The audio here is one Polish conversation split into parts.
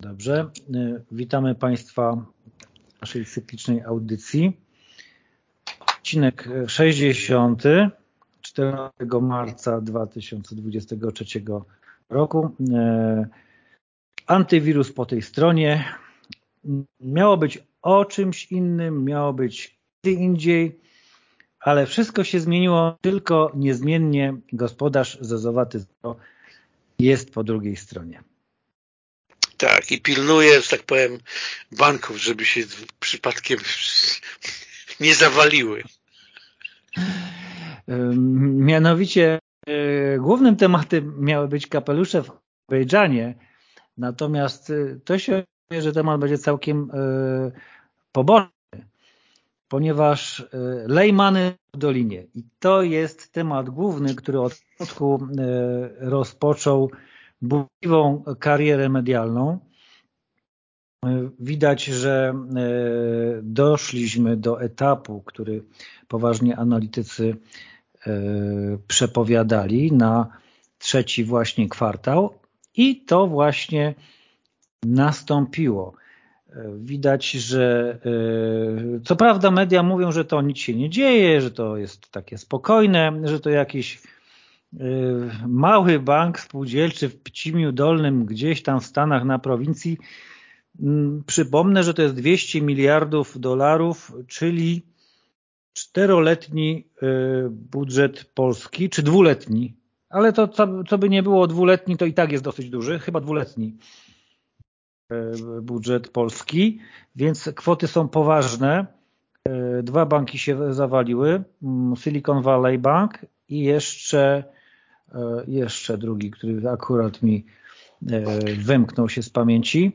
Dobrze. Witamy Państwa w naszej cyklicznej audycji. Odcinek 60, 14 marca 2023 roku. Antywirus po tej stronie. Miało być o czymś innym, miało być gdzie indziej, ale wszystko się zmieniło, tylko niezmiennie gospodarz Zezowaty jest po drugiej stronie. Tak, i pilnuje, że tak powiem, banków, żeby się przypadkiem nie zawaliły. Mianowicie e, głównym tematem miały być kapelusze w Azerbejdżanie, natomiast e, to się okazuje, że temat będzie całkiem e, poboczny, ponieważ Lejmany w Dolinie i to jest temat główny, który od początku rozpoczął burzliwą karierę medialną. Widać, że doszliśmy do etapu, który poważnie analitycy e, przepowiadali na trzeci właśnie kwartał i to właśnie nastąpiło. E, widać, że e, co prawda media mówią, że to nic się nie dzieje, że to jest takie spokojne, że to jakiś mały bank spółdzielczy w Pcimiu Dolnym gdzieś tam w Stanach na prowincji. Mm, przypomnę, że to jest 200 miliardów dolarów, czyli czteroletni y, budżet polski, czy dwuletni, ale to co, co by nie było dwuletni, to i tak jest dosyć duży, chyba dwuletni y, budżet polski, więc kwoty są poważne. Y, dwa banki się zawaliły, mm, Silicon Valley Bank i jeszcze, jeszcze drugi, który akurat mi wymknął się z pamięci.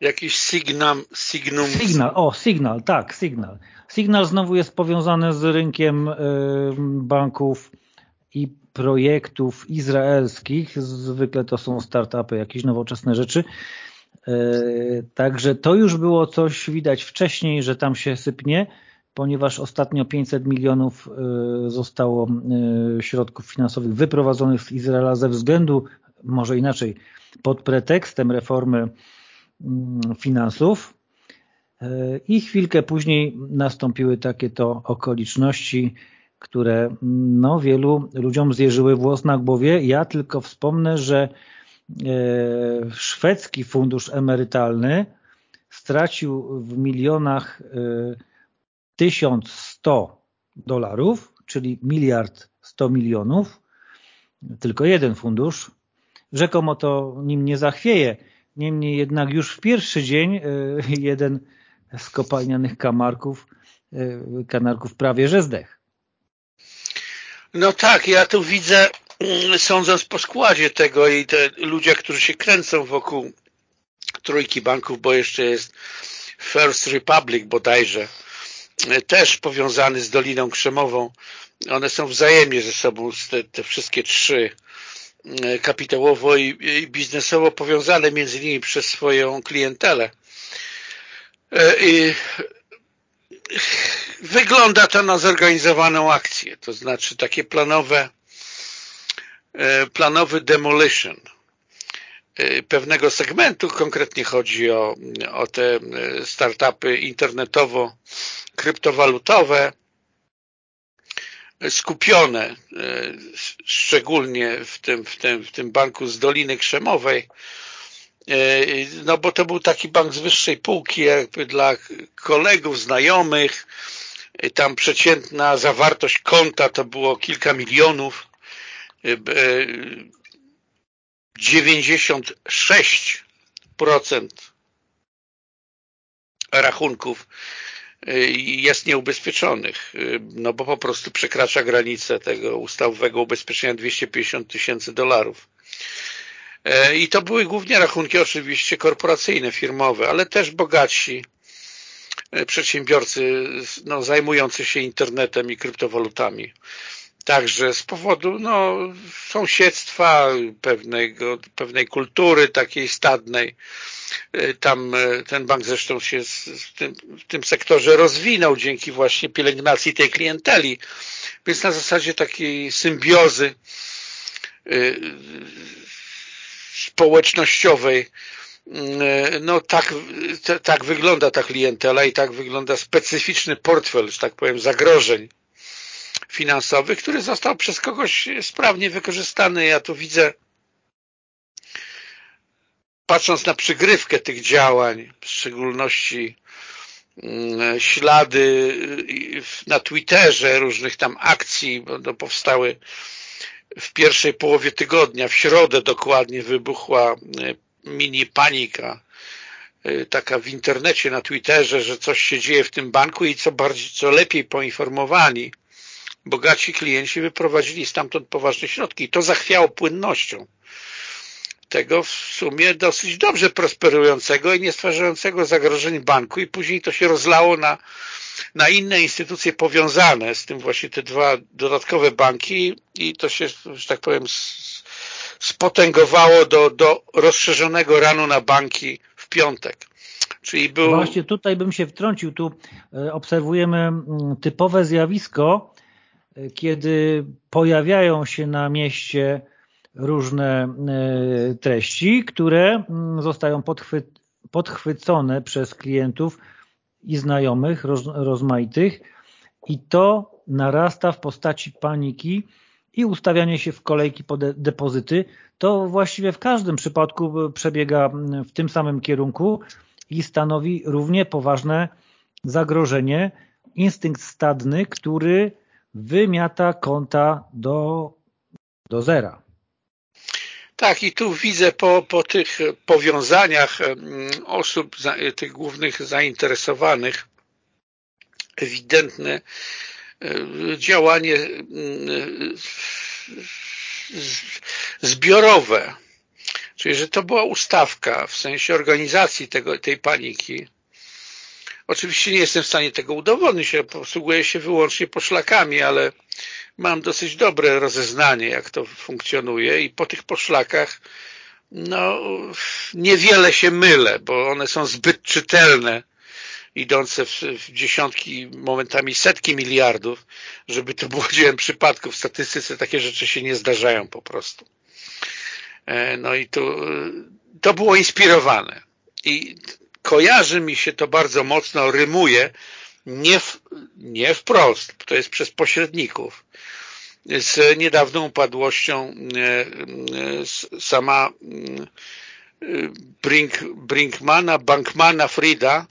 Jakiś Signam, Signum. Signal, o, Signal, tak, Signal. Signal znowu jest powiązany z rynkiem y, banków i projektów izraelskich. Zwykle to są startupy, jakieś nowoczesne rzeczy. Także to już było coś widać wcześniej, że tam się sypnie, ponieważ ostatnio 500 milionów y, zostało środków finansowych wyprowadzonych z Izraela ze względu, może inaczej, pod pretekstem reformy mm, finansów E, I chwilkę później nastąpiły takie to okoliczności, które no, wielu ludziom zjeżyły włos na głowie. Ja tylko wspomnę, że szwedzki fundusz emerytalny stracił w milionach 1100 e, dolarów, czyli miliard 100 milionów, tylko jeden fundusz. Rzekomo to nim nie zachwieje. Niemniej jednak już w pierwszy dzień jeden z kopalnianych kamarków, e, kanarków prawie że zdech. No tak, ja tu widzę, mm, sądząc po składzie tego i te ludzie, którzy się kręcą wokół trójki banków, bo jeszcze jest First Republic bodajże, e, też powiązany z Doliną Krzemową. One są wzajemnie ze sobą, te, te wszystkie trzy e, kapitałowo i, i biznesowo powiązane między innymi przez swoją klientelę. E, I wygląda to na zorganizowaną akcję, to znaczy takie planowe e, planowy demolition e, pewnego segmentu, konkretnie chodzi o, o te startupy internetowo-kryptowalutowe skupione szczególnie w tym, w, tym, w tym banku z Doliny Krzemowej. E, no bo to był taki bank z wyższej półki jakby dla kolegów, znajomych. E, tam przeciętna zawartość konta to było kilka milionów. 96% e, rachunków jest nieubezpieczonych, no bo po prostu przekracza granicę tego ustawowego ubezpieczenia 250 tysięcy dolarów. E, I to były głównie rachunki oczywiście korporacyjne, firmowe, ale też bogatsi e, przedsiębiorcy no, zajmujący się internetem i kryptowalutami. Także z powodu no, sąsiedztwa, pewnego, pewnej kultury takiej stadnej, e, tam ten bank zresztą się w tym, w tym sektorze rozwinął dzięki właśnie pielęgnacji tej klienteli, więc na zasadzie takiej symbiozy społecznościowej no tak, tak wygląda ta klientela i tak wygląda specyficzny portfel, że tak powiem, zagrożeń finansowych, który został przez kogoś sprawnie wykorzystany. Ja tu widzę, patrząc na przygrywkę tych działań, w szczególności mm, ślady na Twitterze różnych tam akcji, bo powstały w pierwszej połowie tygodnia, w środę dokładnie wybuchła mini panika y, taka w internecie, na Twitterze, że coś się dzieje w tym banku i co bardziej, co lepiej poinformowani bogaci klienci wyprowadzili stamtąd poważne środki i to zachwiało płynnością tego w sumie dosyć dobrze prosperującego i nie stwarzającego zagrożeń banku i później to się rozlało na, na inne instytucje powiązane z tym właśnie te dwa dodatkowe banki i to się, że tak powiem, spotęgowało do, do rozszerzonego ranu na banki w piątek. Czyli był... Właśnie tutaj bym się wtrącił. Tu e, obserwujemy mm, typowe zjawisko, kiedy pojawiają się na mieście różne e, treści, które mm, zostają podchwy podchwycone przez klientów i znajomych roz rozmaitych. I to narasta w postaci paniki i ustawianie się w kolejki po de depozyty, to właściwie w każdym przypadku przebiega w tym samym kierunku i stanowi równie poważne zagrożenie, instynkt stadny, który wymiata konta do, do zera. Tak, i tu widzę po, po tych powiązaniach osób, tych głównych zainteresowanych, ewidentne E, działanie zbiorowe, czyli że to była ustawka w sensie organizacji tego, tej paniki. Oczywiście nie jestem w stanie tego udowodnić, ja posługuję się wyłącznie poszlakami, ale mam dosyć dobre rozeznanie, jak to funkcjonuje i po tych poszlakach no, niewiele się mylę, bo one są zbyt czytelne idące w, w dziesiątki, momentami setki miliardów, żeby to było dziełem przypadku. W statystyce takie rzeczy się nie zdarzają po prostu. E, no i to, to było inspirowane. I kojarzy mi się to bardzo mocno, rymuje, nie, w, nie wprost, to jest przez pośredników, z niedawną upadłością e, e, sama Brink, Brinkmana, Bankmana Frida,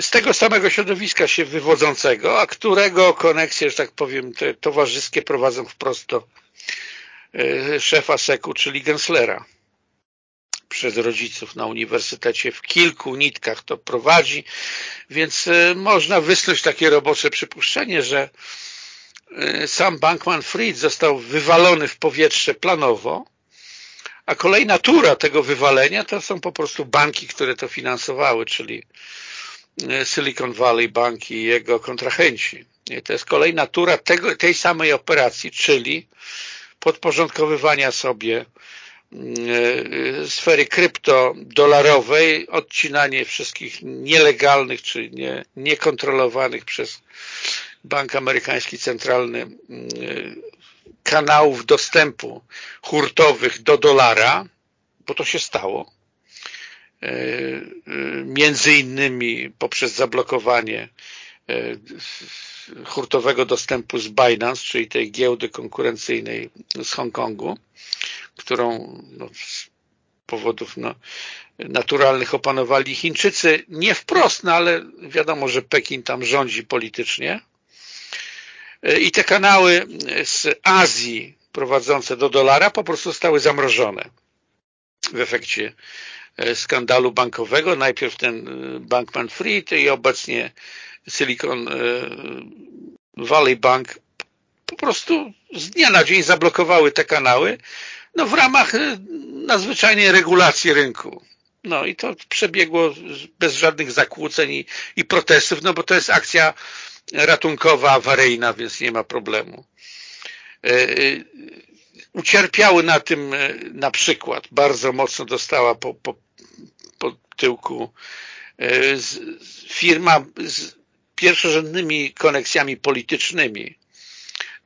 z tego samego środowiska się wywodzącego, a którego koneksje, że tak powiem, te towarzyskie prowadzą wprost do e, szefa SEK-u, czyli Genslera przez rodziców na uniwersytecie w kilku nitkach to prowadzi, więc e, można wysnuć takie robocze przypuszczenie, że e, sam Bankman Fried został wywalony w powietrze planowo, a kolejna tura tego wywalenia to są po prostu banki, które to finansowały, czyli Silicon Valley Bank i jego kontrahenci. I to jest kolejna tura tego, tej samej operacji, czyli podporządkowywania sobie sfery kryptodolarowej, odcinanie wszystkich nielegalnych czy nie, niekontrolowanych przez Bank Amerykański Centralny mm, kanałów dostępu hurtowych do dolara, bo to się stało E, e, między innymi poprzez zablokowanie e, hurtowego dostępu z Binance, czyli tej giełdy konkurencyjnej z Hongkongu, którą no, z powodów no, naturalnych opanowali Chińczycy, nie wprost, no, ale wiadomo, że Pekin tam rządzi politycznie. I te kanały z Azji prowadzące do dolara po prostu zostały zamrożone w efekcie E, skandalu bankowego. Najpierw ten e, Bankman Fried i obecnie Silicon e, Valley Bank po prostu z dnia na dzień zablokowały te kanały no w ramach nadzwyczajnej regulacji rynku. No i to przebiegło bez żadnych zakłóceń i, i protestów, no bo to jest akcja ratunkowa, awaryjna, więc nie ma problemu. Ucierpiały na tym na przykład, bardzo mocno dostała po, po, po tyłku e, firma z pierwszorzędnymi koneksjami politycznymi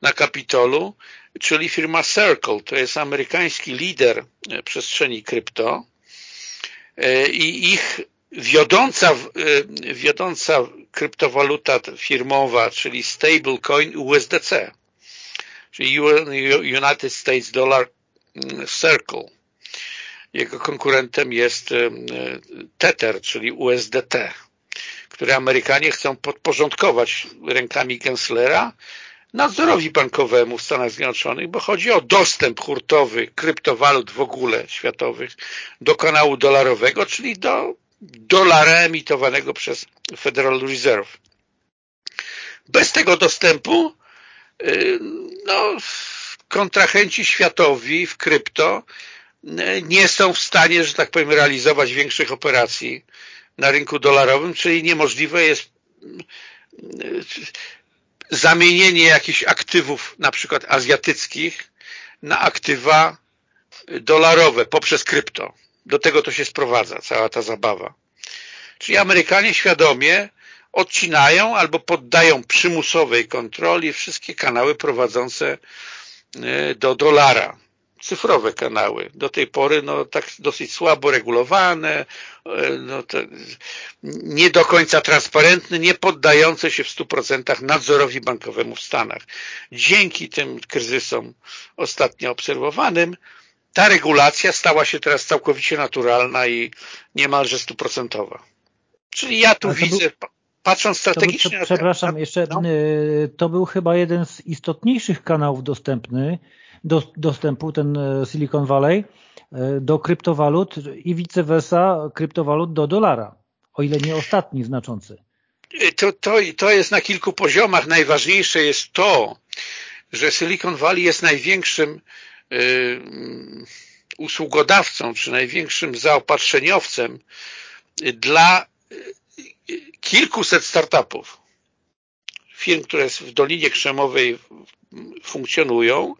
na Kapitolu czyli firma Circle. To jest amerykański lider przestrzeni krypto i ich wiodąca, wiodąca kryptowaluta firmowa, czyli stablecoin USDC, czyli United States Dollar Circle. Jego konkurentem jest Tether, czyli USDT, które Amerykanie chcą podporządkować rękami Genslera nadzorowi bankowemu w Stanach Zjednoczonych, bo chodzi o dostęp hurtowy kryptowalut w ogóle światowych do kanału dolarowego, czyli do dolara emitowanego przez Federal Reserve. Bez tego dostępu no, kontrahenci światowi w krypto nie są w stanie, że tak powiem, realizować większych operacji na rynku dolarowym, czyli niemożliwe jest zamienienie jakichś aktywów, na przykład azjatyckich, na aktywa dolarowe poprzez krypto. Do tego to się sprowadza, cała ta zabawa. Czyli Amerykanie świadomie odcinają albo poddają przymusowej kontroli wszystkie kanały prowadzące e, do dolara. Cyfrowe kanały. Do tej pory no, tak dosyć słabo regulowane, e, no, nie do końca transparentne, nie poddające się w 100% nadzorowi bankowemu w Stanach. Dzięki tym kryzysom ostatnio obserwowanym ta regulacja stała się teraz całkowicie naturalna i niemalże stuprocentowa. Czyli ja tu widzę, był, patrząc strategicznie... To, przepraszam, jeszcze no. Y, to był chyba jeden z istotniejszych kanałów dostępny, do, dostępu, ten y, Silicon Valley, y, do kryptowalut i vice versa kryptowalut do dolara, o ile nie ostatni znaczący. To, to, to jest na kilku poziomach. Najważniejsze jest to, że Silicon Valley jest największym y, usługodawcą, czy największym zaopatrzeniowcem dla kilkuset startupów, firm, które w Dolinie Krzemowej funkcjonują,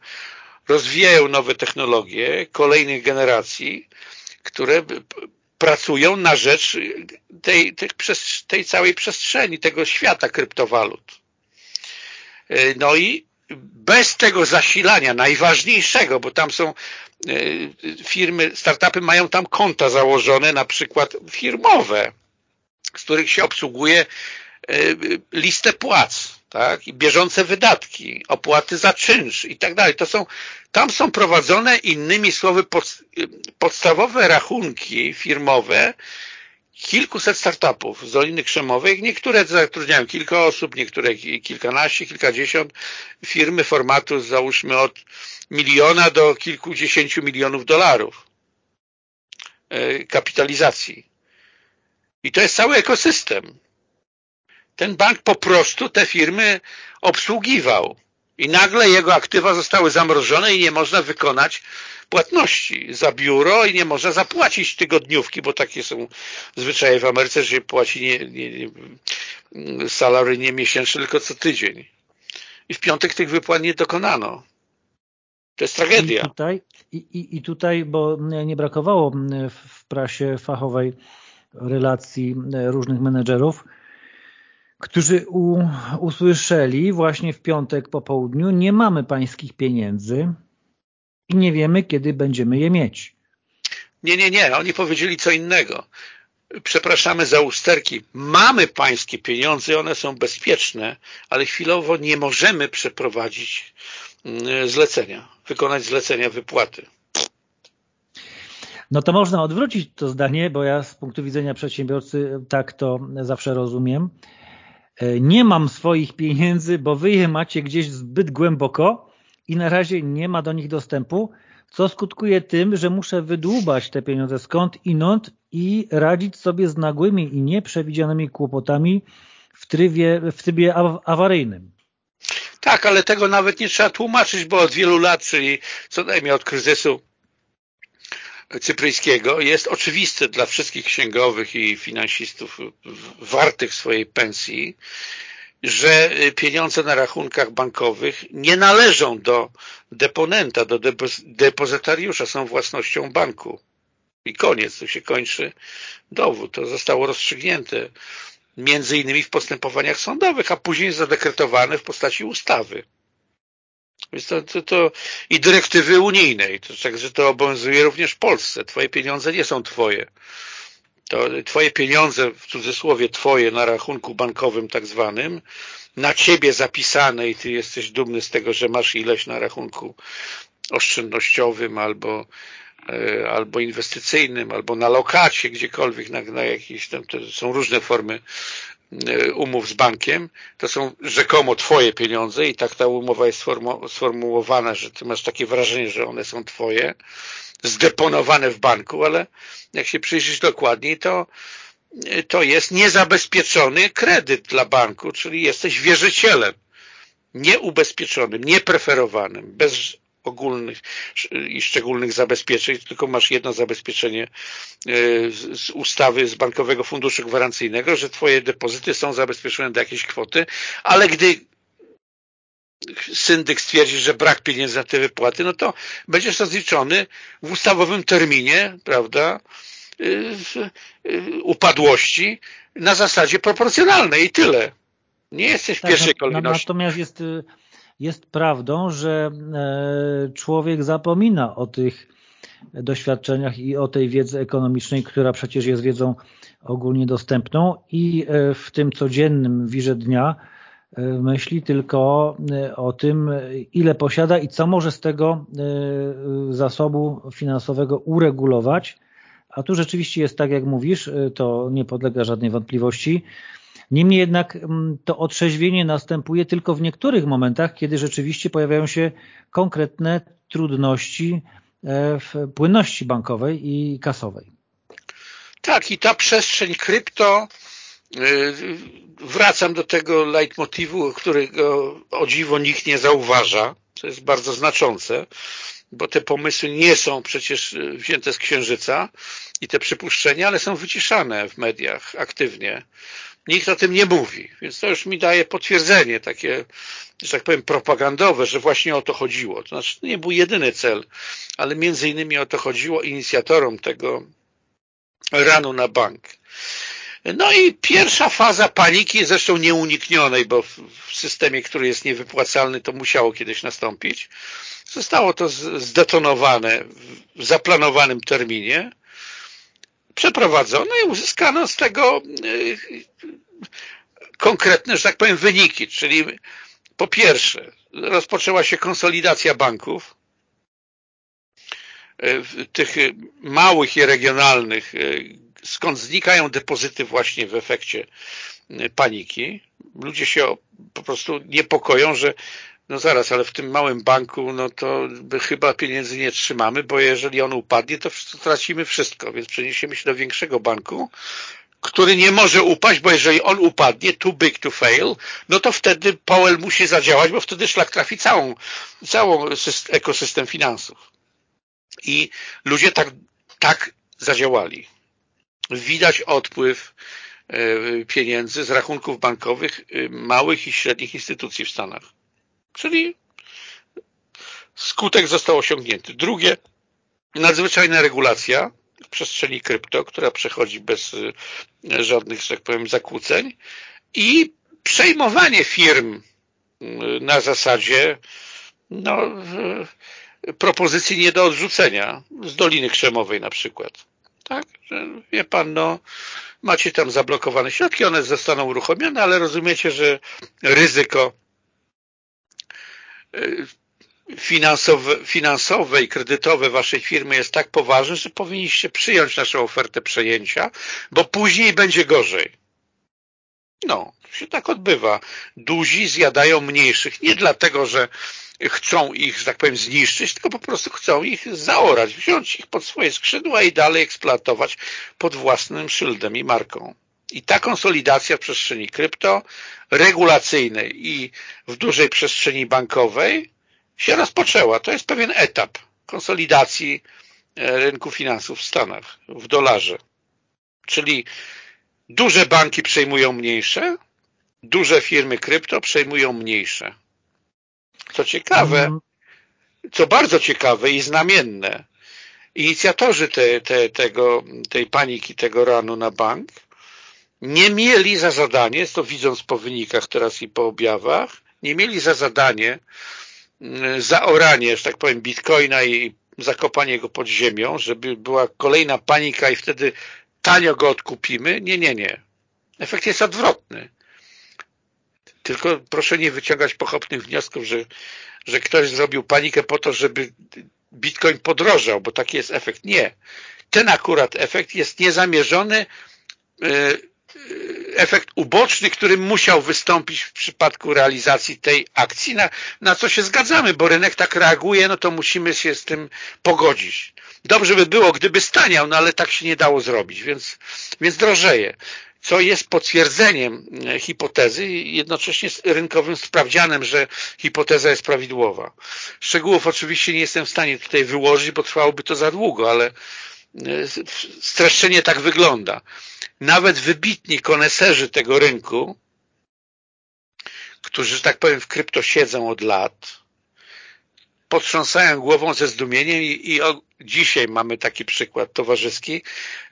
rozwijają nowe technologie kolejnych generacji, które pracują na rzecz tej, tej, tej całej przestrzeni, tego świata kryptowalut. No i bez tego zasilania, najważniejszego, bo tam są e, firmy, startupy mają tam konta założone, na przykład firmowe, z których się obsługuje e, listę płac, tak? I bieżące wydatki, opłaty za czynsz i tak dalej. To są, tam są prowadzone innymi słowy pod, podstawowe rachunki firmowe kilkuset startupów z Doliny Krzemowej. Niektóre zatrudniają kilka osób, niektóre kilkanaście, kilkadziesiąt. Firmy formatu załóżmy od miliona do kilkudziesięciu milionów dolarów e, kapitalizacji. I to jest cały ekosystem. Ten bank po prostu te firmy obsługiwał i nagle jego aktywa zostały zamrożone i nie można wykonać płatności za biuro i nie można zapłacić tygodniówki, bo takie są zwyczaje w Ameryce, że się płaci nie, nie, nie, salary nie miesięczne, tylko co tydzień. I w piątek tych wypłat nie dokonano. To jest tragedia. I tutaj, i, i, i tutaj bo nie brakowało w prasie fachowej relacji różnych menedżerów, którzy u, usłyszeli właśnie w piątek po południu, nie mamy pańskich pieniędzy i nie wiemy, kiedy będziemy je mieć. Nie, nie, nie. Oni powiedzieli co innego. Przepraszamy za usterki. Mamy pańskie pieniądze, one są bezpieczne, ale chwilowo nie możemy przeprowadzić mm, zlecenia, wykonać zlecenia wypłaty. No to można odwrócić to zdanie, bo ja z punktu widzenia przedsiębiorcy tak to zawsze rozumiem. E, nie mam swoich pieniędzy, bo wy je macie gdzieś zbyt głęboko i na razie nie ma do nich dostępu, co skutkuje tym, że muszę wydłubać te pieniądze skąd inąd i radzić sobie z nagłymi i nieprzewidzianymi kłopotami w trybie, w trybie awaryjnym. Tak, ale tego nawet nie trzeba tłumaczyć, bo od wielu lat, czyli co najmniej od kryzysu cypryjskiego jest oczywiste dla wszystkich księgowych i finansistów wartych swojej pensji, że pieniądze na rachunkach bankowych nie należą do deponenta, do depozytariusza, są własnością banku. I koniec, tu się kończy dowód. To zostało rozstrzygnięte między innymi w postępowaniach sądowych, a później zadekretowane w postaci ustawy. Więc to, to, to i dyrektywy unijnej, to, także to obowiązuje również w Polsce. Twoje pieniądze nie są twoje. To twoje pieniądze, w cudzysłowie twoje, na rachunku bankowym tak zwanym, na ciebie zapisane i ty jesteś dumny z tego, że masz ileś na rachunku oszczędnościowym albo e, albo inwestycyjnym, albo na lokacie, gdziekolwiek, na, na jakieś tam, są różne formy umów z bankiem, to są rzekomo twoje pieniądze i tak ta umowa jest sformułowana, że ty masz takie wrażenie, że one są twoje, zdeponowane w banku, ale jak się przyjrzysz dokładniej, to to jest niezabezpieczony kredyt dla banku, czyli jesteś wierzycielem. Nieubezpieczonym, niepreferowanym, bez ogólnych i szczególnych zabezpieczeń, tylko masz jedno zabezpieczenie e, z ustawy z Bankowego Funduszu Gwarancyjnego, że twoje depozyty są zabezpieczone do jakiejś kwoty, ale gdy syndyk stwierdzi, że brak pieniędzy na te wypłaty, no to będziesz rozliczony w ustawowym terminie, prawda, upadłości na zasadzie proporcjonalnej i tyle. Nie jesteś w tak, pierwszej kolejności. Natomiast jest, y, jest prawdą, że e, człowiek zapomina o tych doświadczeniach i o tej wiedzy ekonomicznej, która przecież jest wiedzą ogólnie dostępną i e, w tym codziennym wirze dnia e, myśli tylko o tym, ile posiada i co może z tego zasobu finansowego uregulować, a tu rzeczywiście jest tak, jak mówisz, to nie podlega żadnej wątpliwości. Niemniej jednak mm, to otrzeźwienie następuje tylko w niektórych momentach, kiedy rzeczywiście pojawiają się konkretne trudności e, w płynności bankowej i kasowej. Tak, i ta przestrzeń krypto, y, wracam do tego leitmotivu, którego o dziwo nikt nie zauważa, co jest bardzo znaczące, bo te pomysły nie są przecież y, wzięte z księżyca i te przypuszczenia, ale są wyciszane w mediach aktywnie. Nikt o tym nie mówi, więc to już mi daje potwierdzenie takie, że tak powiem, propagandowe, że właśnie o to chodziło. To znaczy, to nie był jedyny cel, ale między innymi o to chodziło inicjatorom tego ranu na bank. No i pierwsza faza paniki, zresztą nieuniknionej, bo w systemie, który jest niewypłacalny, to musiało kiedyś nastąpić, Zostało to zdetonowane w zaplanowanym terminie, przeprowadzono i uzyskano z tego y, konkretne, że tak powiem, wyniki, czyli po pierwsze rozpoczęła się konsolidacja banków, y, tych małych i regionalnych, y, skąd znikają depozyty właśnie w efekcie paniki. Ludzie się po prostu niepokoją, że no zaraz, ale w tym małym banku, no to chyba pieniędzy nie trzymamy, bo jeżeli on upadnie, to tracimy wszystko, więc przeniesiemy się do większego banku, który nie może upaść, bo jeżeli on upadnie, too big to fail, no to wtedy Powell musi zadziałać, bo wtedy szlak trafi całą, całą ekosystem finansów. I ludzie tak, tak zadziałali. Widać odpływ e, pieniędzy z rachunków bankowych e, małych i średnich instytucji w Stanach. Czyli skutek został osiągnięty. Drugie, nadzwyczajna regulacja w przestrzeni krypto, która przechodzi bez y, żadnych, że tak powiem, zakłóceń i przejmowanie firm y, na zasadzie no, propozycji nie do odrzucenia z Doliny Krzemowej na przykład. Tak, że wie pan, no macie tam zablokowane środki, one zostaną uruchomione, ale rozumiecie, że ryzyko finansowe, finansowe i kredytowe waszej firmy jest tak poważne, że powinniście przyjąć naszą ofertę przejęcia, bo później będzie gorzej. No, się tak odbywa. Duzi zjadają mniejszych, nie dlatego, że chcą ich, że tak powiem, zniszczyć, tylko po prostu chcą ich zaorać, wziąć ich pod swoje skrzydła i dalej eksploatować pod własnym szyldem i marką. I ta konsolidacja w przestrzeni krypto, regulacyjnej i w dużej przestrzeni bankowej się rozpoczęła. To jest pewien etap konsolidacji e, rynku finansów w Stanach w dolarze. Czyli duże banki przejmują mniejsze, duże firmy krypto przejmują mniejsze. Co ciekawe, mhm. co bardzo ciekawe i znamienne, inicjatorzy te, te, tego, tej paniki, tego ranu na bank nie mieli za zadanie, to widząc po wynikach teraz i po objawach, nie mieli za zadanie zaoranie, że tak powiem, bitcoina i zakopanie go pod ziemią, żeby była kolejna panika i wtedy tanio go odkupimy. Nie, nie, nie. Efekt jest odwrotny. Tylko proszę nie wyciągać pochopnych wniosków, że, że ktoś zrobił panikę po to, żeby bitcoin podrożał, bo taki jest efekt. Nie. Ten akurat efekt jest niezamierzony, e, efekt uboczny, który musiał wystąpić w przypadku realizacji tej akcji, na, na co się zgadzamy, bo rynek tak reaguje, no to musimy się z tym pogodzić. Dobrze by było, gdyby staniał, no ale tak się nie dało zrobić, więc, więc drożeje co jest potwierdzeniem e, hipotezy i jednocześnie rynkowym sprawdzianem, że hipoteza jest prawidłowa. Szczegółów oczywiście nie jestem w stanie tutaj wyłożyć, bo trwałoby to za długo, ale streszczenie tak wygląda. Nawet wybitni koneserzy tego rynku, którzy, że tak powiem, w krypto siedzą od lat, potrząsają głową ze zdumieniem i, i o, dzisiaj mamy taki przykład towarzyski,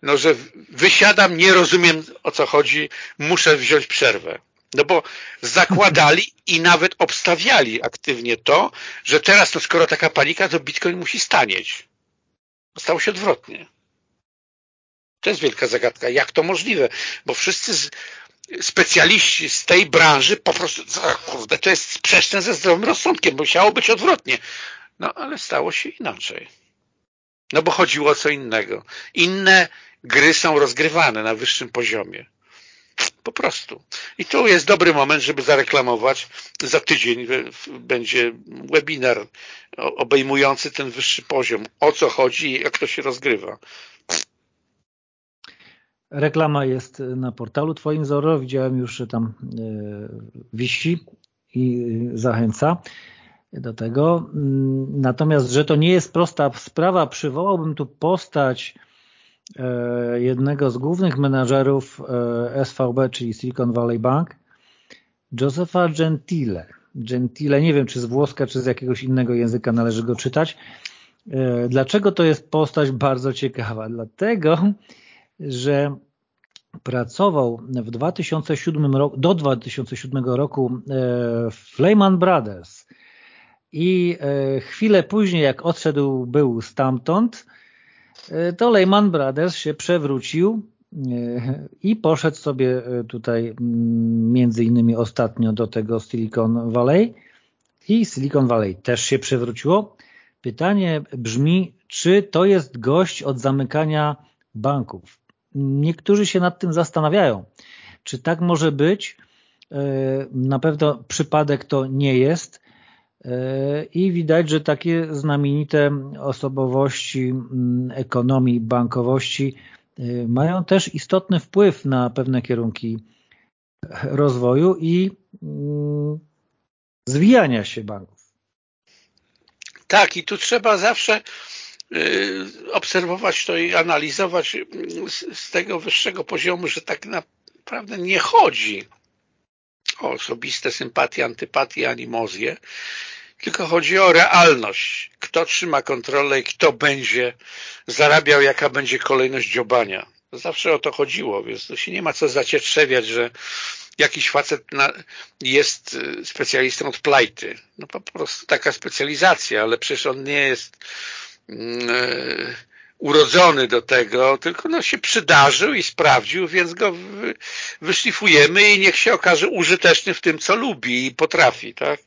no że wysiadam, nie rozumiem o co chodzi, muszę wziąć przerwę. No bo zakładali i nawet obstawiali aktywnie to, że teraz to skoro taka panika, to Bitcoin musi stanieć. Stało się odwrotnie. To jest wielka zagadka. Jak to możliwe? Bo wszyscy z, specjaliści z tej branży po prostu, kurde, to jest sprzeczne ze zdrowym rozsądkiem, musiało być odwrotnie. No ale stało się inaczej. No bo chodziło o co innego. Inne gry są rozgrywane na wyższym poziomie. Po prostu. I tu jest dobry moment, żeby zareklamować. Za tydzień będzie webinar obejmujący ten wyższy poziom. O co chodzi i jak to się rozgrywa. Reklama jest na portalu Twoim Zoro. Widziałem już, że tam e, wisi i zachęca do tego. Mm, natomiast, że to nie jest prosta sprawa, przywołałbym tu postać e, jednego z głównych menadżerów e, SVB, czyli Silicon Valley Bank, Josepha Gentile. Gentile, nie wiem czy z włoska, czy z jakiegoś innego języka należy go czytać. Dlaczego to jest postać bardzo ciekawa? Dlatego, że pracował w 2007 roku, do 2007 roku e, w Lehman Brothers i e, chwilę później jak odszedł był stamtąd, e, to Lehman Brothers się przewrócił i poszedł sobie tutaj między innymi ostatnio do tego Silicon Valley i Silicon Valley też się przewróciło. Pytanie brzmi, czy to jest gość od zamykania banków? Niektórzy się nad tym zastanawiają. Czy tak może być? E, na pewno przypadek to nie jest e, i widać, że takie znamienite osobowości mm, ekonomii, bankowości e, mają też istotny wpływ na pewne kierunki rozwoju i mm, zwijania się banków. Tak, i tu trzeba zawsze Y, obserwować to i analizować z tego wyższego poziomu, że tak naprawdę nie chodzi o osobiste sympatie, antypatie, animozje, tylko chodzi o realność. Kto trzyma kontrolę i kto będzie zarabiał, jaka będzie kolejność dziobania. Zawsze o to chodziło, więc to się nie ma co zacietrzewiać, że jakiś facet jest y, specjalistą od plajty. No po prostu taka specjalizacja, ale przecież on nie jest Mm, e, urodzony do tego, tylko no się przydarzył i sprawdził, więc go wyszlifujemy i niech się okaże użyteczny w tym, co lubi i potrafi, tak?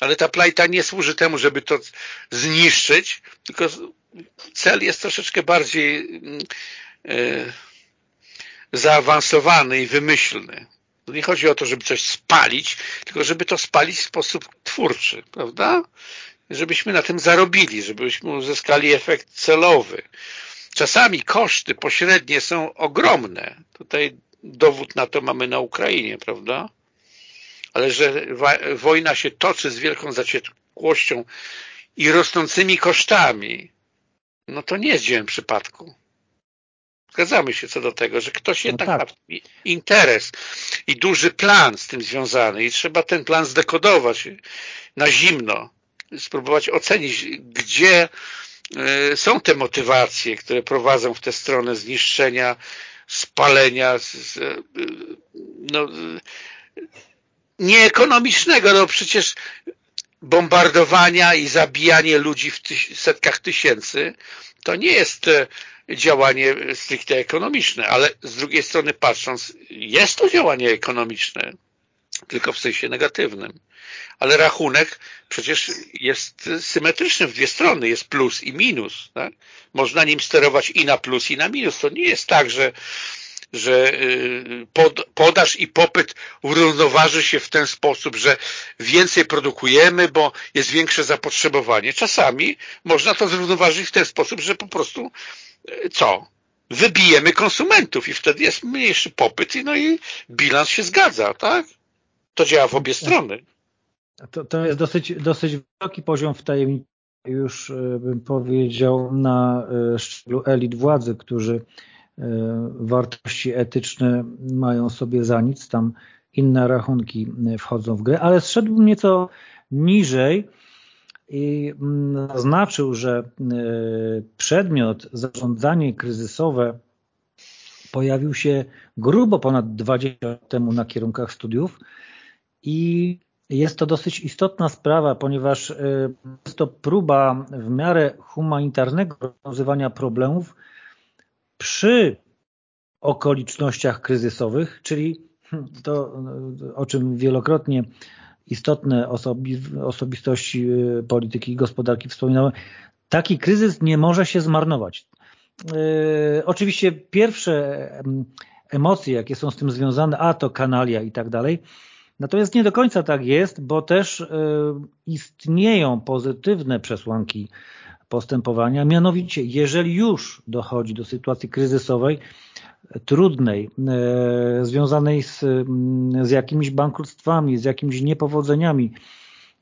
Ale ta plajta nie służy temu, żeby to zniszczyć, tylko cel jest troszeczkę bardziej mm, e, zaawansowany i wymyślny. Nie chodzi o to, żeby coś spalić, tylko żeby to spalić w sposób twórczy, prawda? Żebyśmy na tym zarobili, żebyśmy uzyskali efekt celowy. Czasami koszty pośrednie są ogromne. Tutaj dowód na to mamy na Ukrainie, prawda? Ale że wojna się toczy z wielką zaciekłością i rosnącymi kosztami, no to nie jest dziełem przypadku. Zgadzamy się co do tego, że ktoś jednak no tak. ma interes i duży plan z tym związany i trzeba ten plan zdekodować na zimno spróbować ocenić, gdzie e, są te motywacje, które prowadzą w tę stronę zniszczenia, spalenia, no, nieekonomicznego. No przecież bombardowania i zabijanie ludzi w setkach tysięcy to nie jest e, działanie stricte ekonomiczne, ale z drugiej strony patrząc, jest to działanie ekonomiczne, tylko w sensie negatywnym. Ale rachunek przecież jest symetryczny w dwie strony, jest plus i minus. Tak? Można nim sterować i na plus, i na minus. To nie jest tak, że że y, podaż i popyt równoważy się w ten sposób, że więcej produkujemy, bo jest większe zapotrzebowanie. Czasami można to zrównoważyć w ten sposób, że po prostu y, co? Wybijemy konsumentów i wtedy jest mniejszy popyt no i bilans się zgadza, tak? To działa w obie strony. To, to jest dosyć, dosyć wysoki poziom wtajemniczenia już y, bym powiedział na szczeblu elit władzy, którzy E, wartości etyczne mają sobie za nic, tam inne rachunki wchodzą w grę, ale zszedłbym nieco niżej i mm, zaznaczył, że e, przedmiot zarządzanie kryzysowe pojawił się grubo ponad 20 lat temu na kierunkach studiów i jest to dosyć istotna sprawa, ponieważ e, jest to próba w miarę humanitarnego rozwiązywania problemów, przy okolicznościach kryzysowych, czyli to, o czym wielokrotnie istotne osobi osobistości y, polityki i gospodarki wspominały, taki kryzys nie może się zmarnować. Yy, oczywiście pierwsze emocje, jakie są z tym związane, a to kanalia i tak dalej, natomiast nie do końca tak jest, bo też yy, istnieją pozytywne przesłanki postępowania. Mianowicie, jeżeli już dochodzi do sytuacji kryzysowej, trudnej, e, związanej z, mm, z jakimiś bankructwami, z jakimiś niepowodzeniami,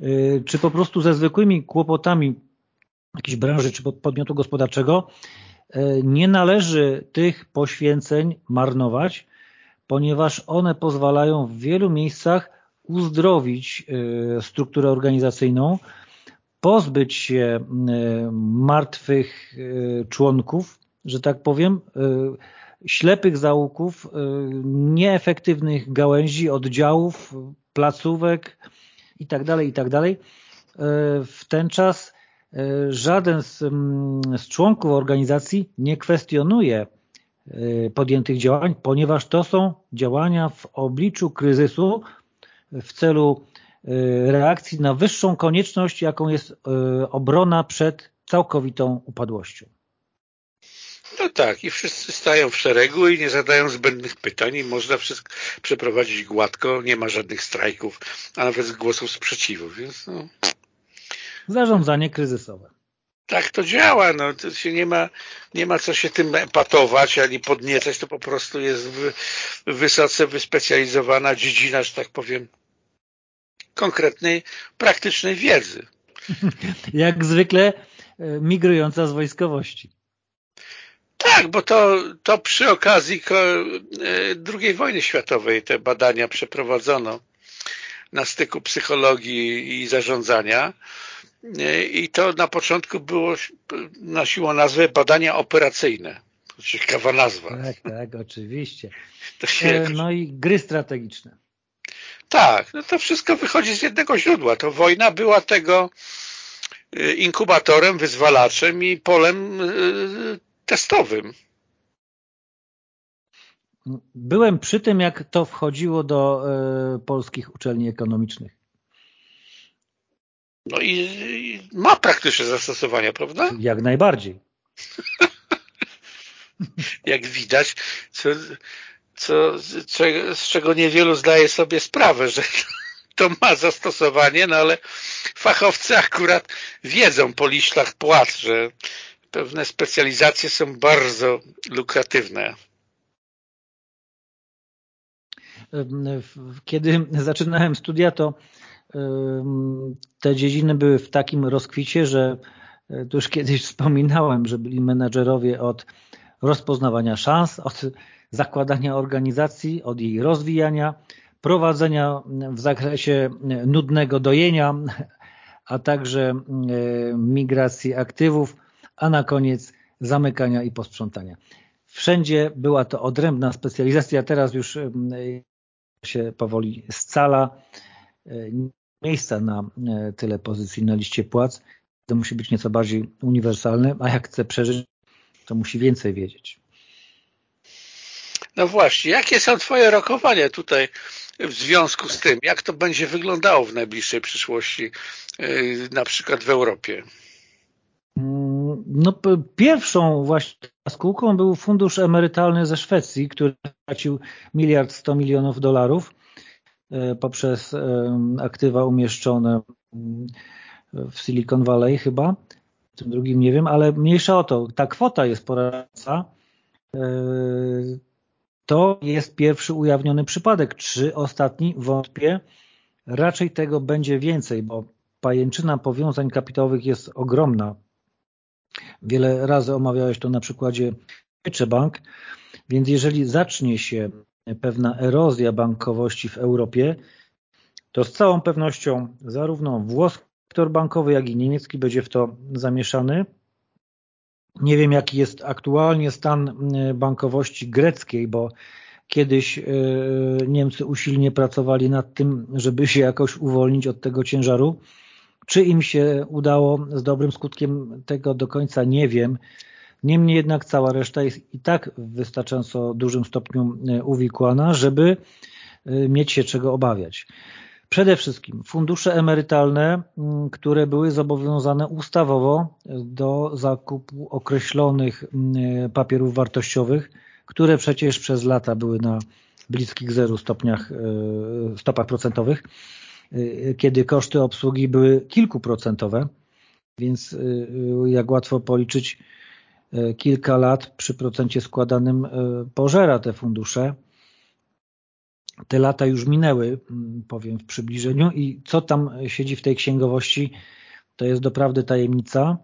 e, czy po prostu ze zwykłymi kłopotami jakiejś branży czy podmiotu gospodarczego, e, nie należy tych poświęceń marnować, ponieważ one pozwalają w wielu miejscach uzdrowić strukturę organizacyjną, pozbyć się e, martwych e, członków, że tak powiem, e, ślepych zaułków, nieefektywnych gałęzi, oddziałów, placówek itd., tak itd. Tak w ten czas żaden z, z członków organizacji nie kwestionuje podjętych działań, ponieważ to są działania w obliczu kryzysu w celu Y, reakcji na wyższą konieczność, jaką jest y, obrona przed całkowitą upadłością. No tak, i wszyscy stają w szeregu i nie zadają zbędnych pytań i można wszystko przeprowadzić gładko, nie ma żadnych strajków, a nawet głosów sprzeciwu, więc no... Zarządzanie kryzysowe. Tak to działa, no to się nie ma, nie ma co się tym epatować ani podniecać, to po prostu jest wysoce wyspecjalizowana dziedzina, że tak powiem, konkretnej, praktycznej wiedzy. Jak zwykle e, migrująca z wojskowości. Tak, bo to, to przy okazji e, II wojny światowej te badania przeprowadzono na styku psychologii i zarządzania i to na początku było, nosiło nazwę badania operacyjne. Ciekawa nazwa. Tak, tak, oczywiście. Się... No i gry strategiczne. Tak, no to wszystko wychodzi z jednego źródła. To wojna była tego y, inkubatorem, wyzwalaczem i polem y, testowym. Byłem przy tym, jak to wchodziło do polskich uczelni ekonomicznych. No i, i ma praktyczne zastosowania, prawda? Jak najbardziej. jak widać, co, co, z czego niewielu zdaje sobie sprawę, że to ma zastosowanie, no ale fachowcy akurat wiedzą po liślach płac, że pewne specjalizacje są bardzo lukratywne. Kiedy zaczynałem studia, to te dziedziny były w takim rozkwicie, że e, to już kiedyś wspominałem, że byli menadżerowie od rozpoznawania szans, od zakładania organizacji, od jej rozwijania, prowadzenia w zakresie nudnego dojenia, a także e, migracji aktywów, a na koniec zamykania i posprzątania. Wszędzie była to odrębna specjalizacja, teraz już e, się powoli scala. E, miejsca na e, tyle pozycji na liście płac. To musi być nieco bardziej uniwersalny, a jak chce przeżyć, to musi więcej wiedzieć. No właśnie, jakie są Twoje rokowania tutaj w związku z tym? Jak to będzie wyglądało w najbliższej przyszłości, y, na przykład w Europie? Mm, no, pierwszą właśnie skółką był fundusz emerytalny ze Szwecji, który płacił miliard sto milionów dolarów poprzez y, aktywa umieszczone w Silicon Valley chyba, tym drugim nie wiem, ale mniejsza o to, ta kwota jest porażająca to jest pierwszy ujawniony przypadek. Czy ostatni? Wątpię. Raczej tego będzie więcej, bo pajęczyna powiązań kapitałowych jest ogromna. Wiele razy omawiałeś to na przykładzie Deutsche Bank, więc jeżeli zacznie się pewna erozja bankowości w Europie, to z całą pewnością zarówno włoski sektor bankowy, jak i niemiecki będzie w to zamieszany. Nie wiem, jaki jest aktualnie stan e, bankowości greckiej, bo kiedyś e, Niemcy usilnie pracowali nad tym, żeby się jakoś uwolnić od tego ciężaru. Czy im się udało z dobrym skutkiem tego do końca nie wiem. Niemniej jednak cała reszta jest i tak w wystarczająco dużym stopniu e, uwikłana, żeby mieć się czego obawiać. Przede wszystkim fundusze emerytalne, mm, które były zobowiązane ustawowo do zakupu określonych mm, papierów wartościowych, które przecież przez lata były na bliskich zeru stopniach, e, stopach procentowych, e, kiedy koszty obsługi były kilkuprocentowe, więc e, jak łatwo policzyć, kilka lat przy procencie składanym pożera te fundusze, te lata już minęły, mm, powiem w przybliżeniu i co tam siedzi w tej księgowości, to jest doprawdy tajemnica.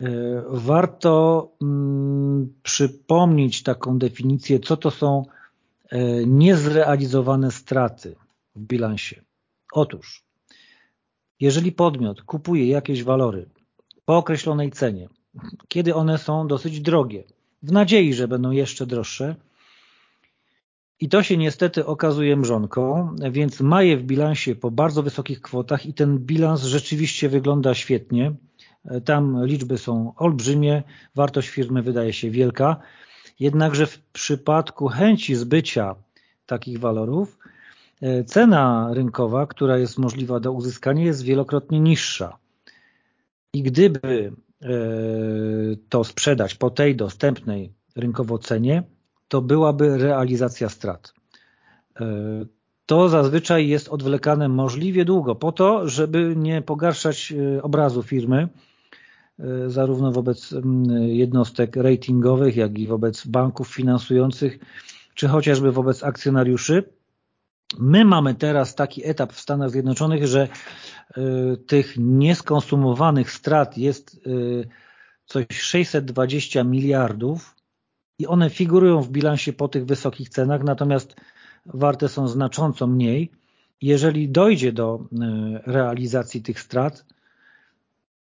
E, warto mm, przypomnieć taką definicję, co to są e, niezrealizowane straty w bilansie. Otóż, jeżeli podmiot kupuje jakieś walory po określonej cenie, kiedy one są dosyć drogie, w nadziei, że będą jeszcze droższe, i to się niestety okazuje mrzonką, więc ma je w bilansie po bardzo wysokich kwotach i ten bilans rzeczywiście wygląda świetnie. Tam liczby są olbrzymie, wartość firmy wydaje się wielka, jednakże w przypadku chęci zbycia takich walorów cena rynkowa, która jest możliwa do uzyskania jest wielokrotnie niższa. I gdyby to sprzedać po tej dostępnej rynkowo cenie, to byłaby realizacja strat. E, to zazwyczaj jest odwlekane możliwie długo po to, żeby nie pogarszać e, obrazu firmy, e, zarówno wobec jednostek ratingowych, jak i wobec banków finansujących, czy chociażby wobec akcjonariuszy. My mamy teraz taki etap w Stanach Zjednoczonych, że tych nieskonsumowanych strat jest coś 620 miliardów i one figurują w bilansie po tych wysokich cenach, natomiast warte są znacząco mniej. Jeżeli dojdzie do e, realizacji tych strat,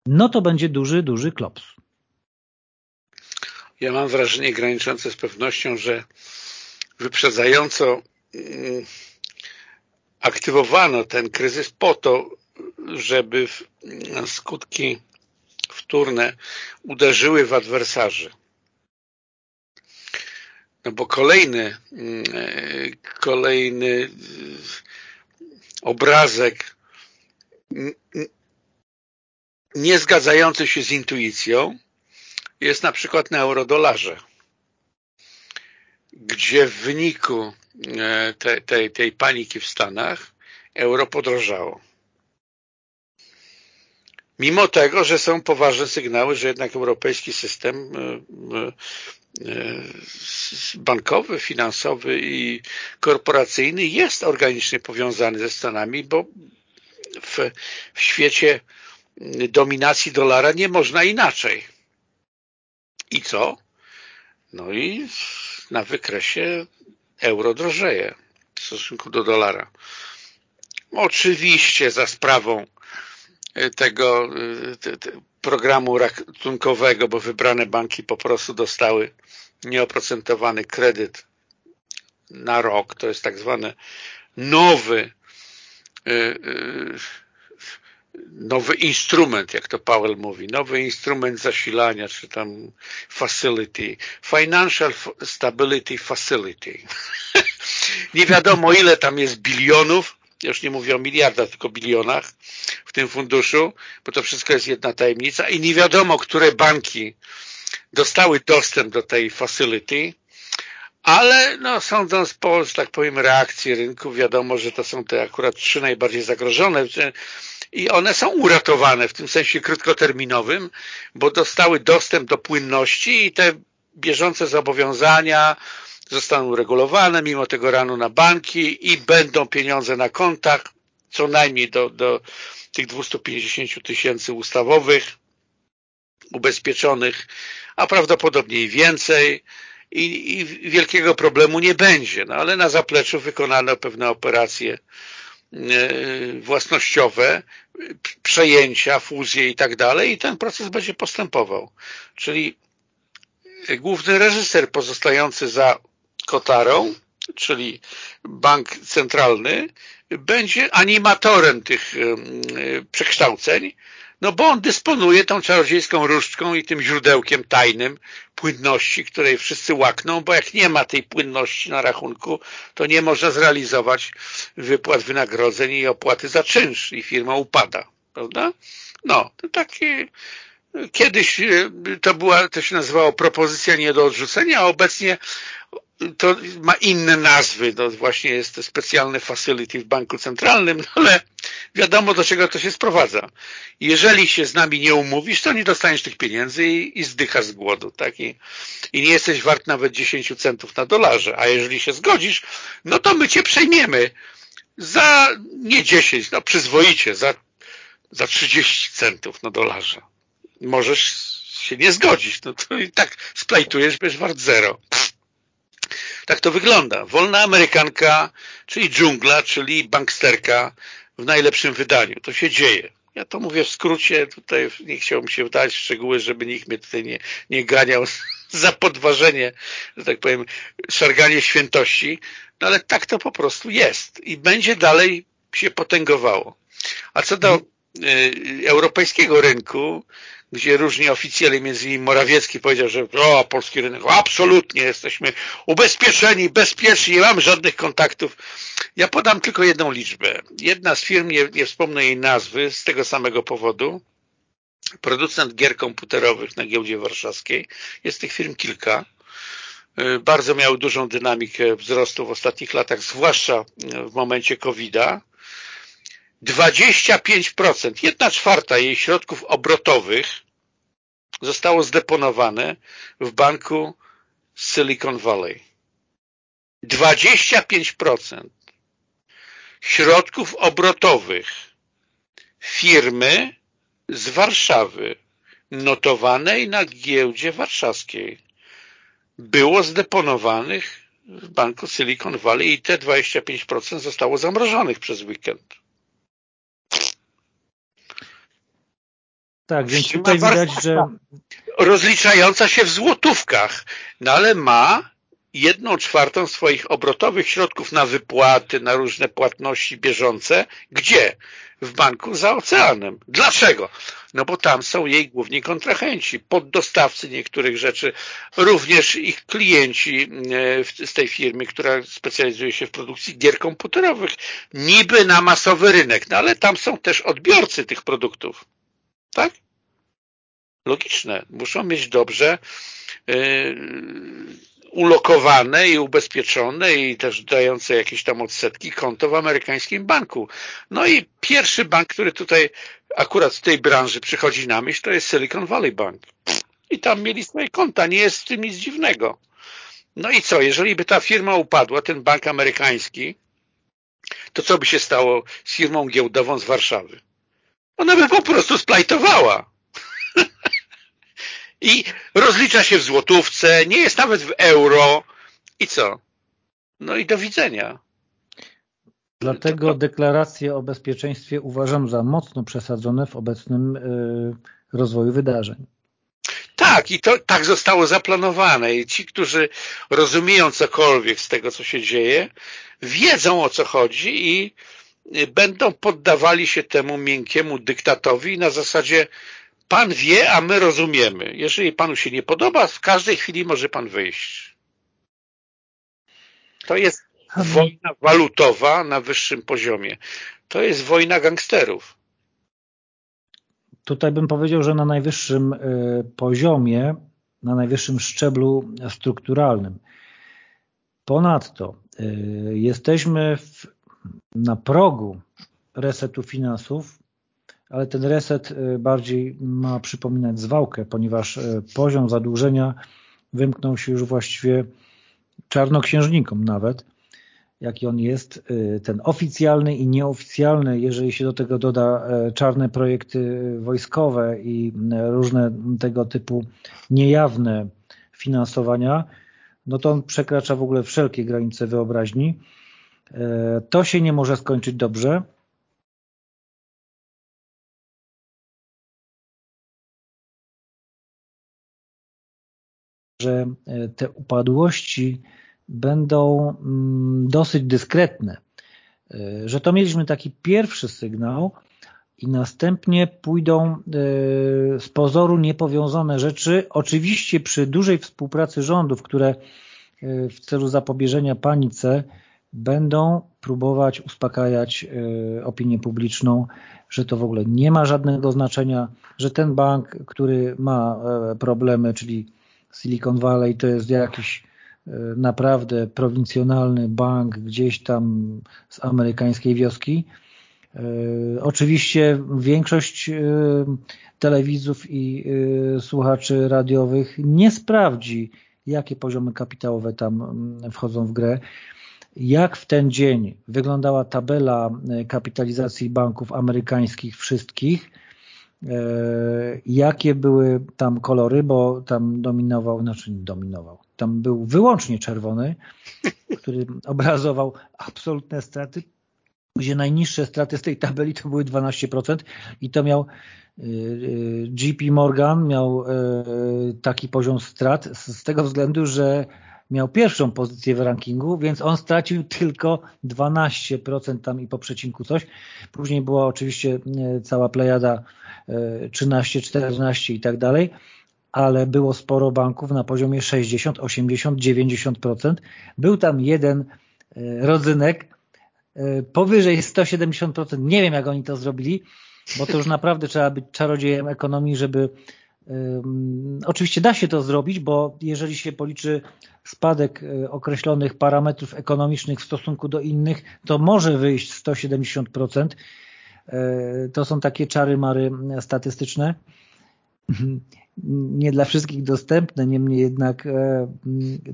no to będzie duży, duży klops. Ja mam wrażenie graniczące z pewnością, że wyprzedzająco mm, aktywowano ten kryzys po to, żeby skutki wtórne uderzyły w adwersarzy. No bo kolejny, mm, e, kolejny obrazek nie zgadzający się z intuicją jest na przykład na eurodolarze, gdzie w wyniku e, tej, tej, tej paniki w Stanach euro podrożało. Mimo tego, że są poważne sygnały, że jednak europejski system e, E, bankowy, finansowy i korporacyjny jest organicznie powiązany ze Stanami, bo w, w świecie dominacji dolara nie można inaczej. I co? No i na wykresie euro drożeje w stosunku do dolara. Oczywiście za sprawą tego te, te programu ratunkowego, bo wybrane banki po prostu dostały nieoprocentowany kredyt na rok, to jest tak zwany nowy nowy instrument, jak to Powell mówi, nowy instrument zasilania, czy tam facility, Financial Stability Facility. nie wiadomo ile tam jest bilionów, już nie mówię o miliardach, tylko bilionach w tym funduszu, bo to wszystko jest jedna tajemnica i nie wiadomo, które banki dostały dostęp do tej facility, ale no, sądząc po, tak powiem, reakcji rynku, wiadomo, że to są te akurat trzy najbardziej zagrożone i one są uratowane w tym sensie krótkoterminowym, bo dostały dostęp do płynności i te bieżące zobowiązania zostaną uregulowane, mimo tego rano na banki i będą pieniądze na kontach, co najmniej do, do tych 250 tysięcy ustawowych, ubezpieczonych, a prawdopodobnie więcej. I, i wielkiego problemu nie będzie, no ale na zapleczu wykonano pewne operacje własnościowe, przejęcia, fuzje i tak dalej i ten proces będzie postępował. Czyli główny reżyser pozostający za Kotarą, czyli bank centralny, będzie animatorem tych e, przekształceń, no bo on dysponuje tą czarodziejską różdżką i tym źródełkiem tajnym płynności, której wszyscy łakną, bo jak nie ma tej płynności na rachunku, to nie można zrealizować wypłat wynagrodzeń i opłaty za czynsz i firma upada, prawda? No, to takie kiedyś e, to była, to się nazywało propozycja nie do odrzucenia, a obecnie to ma inne nazwy, to właśnie jest to specjalne facility w banku centralnym, no ale wiadomo do czego to się sprowadza. Jeżeli się z nami nie umówisz, to nie dostaniesz tych pieniędzy i, i zdychasz z głodu, tak? I, I nie jesteś wart nawet 10 centów na dolarze, a jeżeli się zgodzisz, no to my cię przejmiemy za nie 10, no przyzwoicie, za, za 30 centów na dolarze. Możesz się nie zgodzić, no to i tak splajtujesz, będziesz wart zero. Tak to wygląda. Wolna Amerykanka, czyli dżungla, czyli banksterka w najlepszym wydaniu. To się dzieje. Ja to mówię w skrócie, tutaj nie chciałbym się wdać w szczegóły, żeby nikt mnie tutaj nie, nie ganiał za podważenie, że tak powiem, szarganie świętości, no ale tak to po prostu jest i będzie dalej się potęgowało. A co do y, europejskiego rynku, gdzie różni oficjeli, między innymi Morawiecki powiedział, że o, polski rynek, absolutnie jesteśmy ubezpieczeni, bezpieczni, nie mamy żadnych kontaktów. Ja podam tylko jedną liczbę. Jedna z firm, nie, nie wspomnę jej nazwy, z tego samego powodu, producent gier komputerowych na giełdzie warszawskiej, jest tych firm kilka, y, bardzo miały dużą dynamikę wzrostu w ostatnich latach, zwłaszcza w momencie COVID-a, 25%, jedna czwarta jej środków obrotowych zostało zdeponowane w banku Silicon Valley. 25% środków obrotowych firmy z Warszawy notowanej na giełdzie warszawskiej było zdeponowanych w banku Silicon Valley i te 25% zostało zamrożonych przez weekend. Tak, więc tutaj widać, że... Rozliczająca się w złotówkach, no ale ma jedną czwartą swoich obrotowych środków na wypłaty, na różne płatności bieżące. Gdzie? W banku za oceanem. Dlaczego? No bo tam są jej główni kontrahenci, poddostawcy niektórych rzeczy, również ich klienci e, z tej firmy, która specjalizuje się w produkcji gier komputerowych, niby na masowy rynek, no ale tam są też odbiorcy tych produktów tak? Logiczne. Muszą mieć dobrze yy, ulokowane i ubezpieczone i też dające jakieś tam odsetki konto w amerykańskim banku. No i pierwszy bank, który tutaj akurat w tej branży przychodzi na myśl, to jest Silicon Valley Bank. I tam mieli swoje konta, nie jest w tym nic dziwnego. No i co, jeżeli by ta firma upadła, ten bank amerykański, to co by się stało z firmą giełdową z Warszawy? Ona by po prostu splajtowała. I rozlicza się w złotówce, nie jest nawet w euro. I co? No i do widzenia. Dlatego deklaracje o bezpieczeństwie uważam za mocno przesadzone w obecnym y, rozwoju wydarzeń. Tak, i to tak zostało zaplanowane. I ci, którzy rozumieją cokolwiek z tego, co się dzieje, wiedzą o co chodzi i będą poddawali się temu miękkiemu dyktatowi na zasadzie pan wie, a my rozumiemy. Jeżeli panu się nie podoba, w każdej chwili może pan wyjść. To jest wojna walutowa na wyższym poziomie. To jest wojna gangsterów. Tutaj bym powiedział, że na najwyższym y, poziomie, na najwyższym szczeblu strukturalnym. Ponadto y, jesteśmy w, na progu resetu finansów, ale ten reset y, bardziej ma przypominać zwałkę, ponieważ poziom zadłużenia wymknął się już właściwie czarnoksiężnikom nawet jaki on jest, y, ten oficjalny i nieoficjalny, jeżeli się do tego doda czarne projekty wojskowe i różne tego typu niejawne finansowania, no to on przekracza w ogóle wszelkie granice wyobraźni. E, to się nie może skończyć dobrze. że te upadłości będą mm, dosyć dyskretne. E, że to mieliśmy taki pierwszy sygnał i następnie pójdą e, z pozoru niepowiązane rzeczy, oczywiście przy dużej współpracy rządów, które e, w celu zapobieżenia panice będą próbować uspokajać opinię publiczną, że to w ogóle nie ma żadnego znaczenia, że ten bank, który ma problemy, czyli Silicon Valley, to jest jakiś naprawdę prowincjonalny bank gdzieś tam z amerykańskiej wioski. E, oczywiście większość e, telewizów i e, słuchaczy radiowych nie sprawdzi, jakie poziomy kapitałowe tam mm, wchodzą w grę. Jak w ten dzień wyglądała tabela kapitalizacji banków amerykańskich wszystkich, jakie były tam kolory, bo tam dominował, znaczy dominował, tam był wyłącznie czerwony, który obrazował absolutne straty, gdzie najniższe straty z tej tabeli to były 12% i to miał y, JP Morgan miał taki poziom strat z tego względu, że miał pierwszą pozycję w rankingu, więc on stracił tylko 12% tam i po przecinku coś. Później była oczywiście cała plejada 13, 14 i tak dalej ale było sporo banków na poziomie 60, 80, 90%. Był tam jeden e, rodzynek e, powyżej 170%. Nie wiem, jak oni to zrobili, bo to już naprawdę trzeba być czarodziejem ekonomii, żeby oczywiście da się to zrobić, bo jeżeli się policzy spadek e, określonych parametrów ekonomicznych w stosunku do innych, to może wyjść 170%. To są takie czary-mary statystyczne nie dla wszystkich dostępne, niemniej jednak e,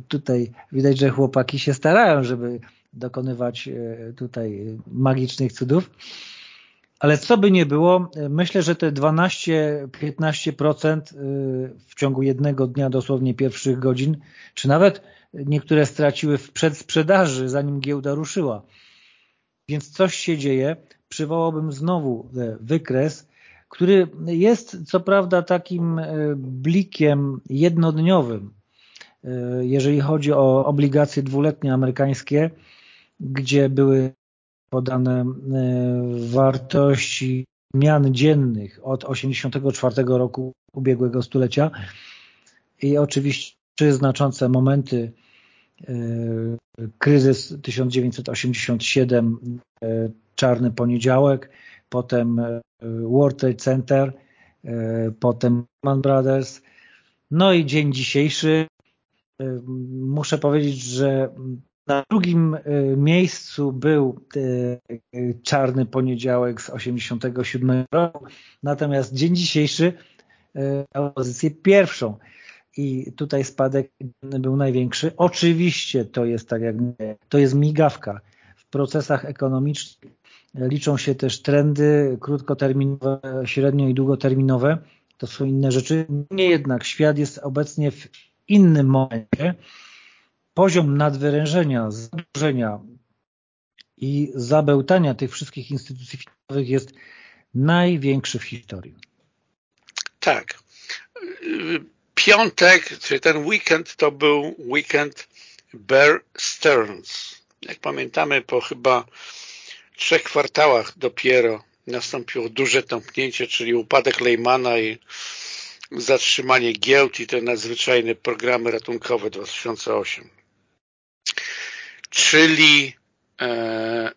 tutaj widać, że chłopaki się starają, żeby dokonywać tutaj magicznych cudów. Ale co by nie było, myślę, że te 12-15% e, w ciągu jednego dnia, dosłownie pierwszych godzin, czy nawet niektóre straciły w przedsprzedaży, zanim giełda ruszyła. Więc coś się dzieje. Przywołałbym znowu wykres który jest co prawda takim e, blikiem jednodniowym, e, jeżeli chodzi o obligacje dwuletnie amerykańskie, gdzie były podane e, wartości mian dziennych od 84 roku ubiegłego stulecia i oczywiście znaczące momenty kryzys 1987, czarny poniedziałek, potem e, World Trade Center, e, potem Man Brothers. No i dzień dzisiejszy. E, muszę powiedzieć, że na drugim miejscu był czarny poniedziałek z 87 roku, natomiast dzień dzisiejszy miał pozycję pierwszą i tutaj spadek był największy. Oczywiście to jest tak jak to jest migawka. W procesach ekonomicznych Liczą się też trendy krótkoterminowe, średnio i długoterminowe. To są inne rzeczy. Nie jednak świat jest obecnie w innym momencie. Poziom nadwyrężenia, zadłużenia i zabełtania tych wszystkich instytucji finansowych jest największy w historii. Tak. Piątek, czyli ten weekend to był weekend Bear Stearns. Jak pamiętamy po chyba trzech kwartałach dopiero nastąpiło duże tąpnięcie, czyli upadek Lehmana i zatrzymanie giełd i te nadzwyczajne programy ratunkowe 2008. Czyli e,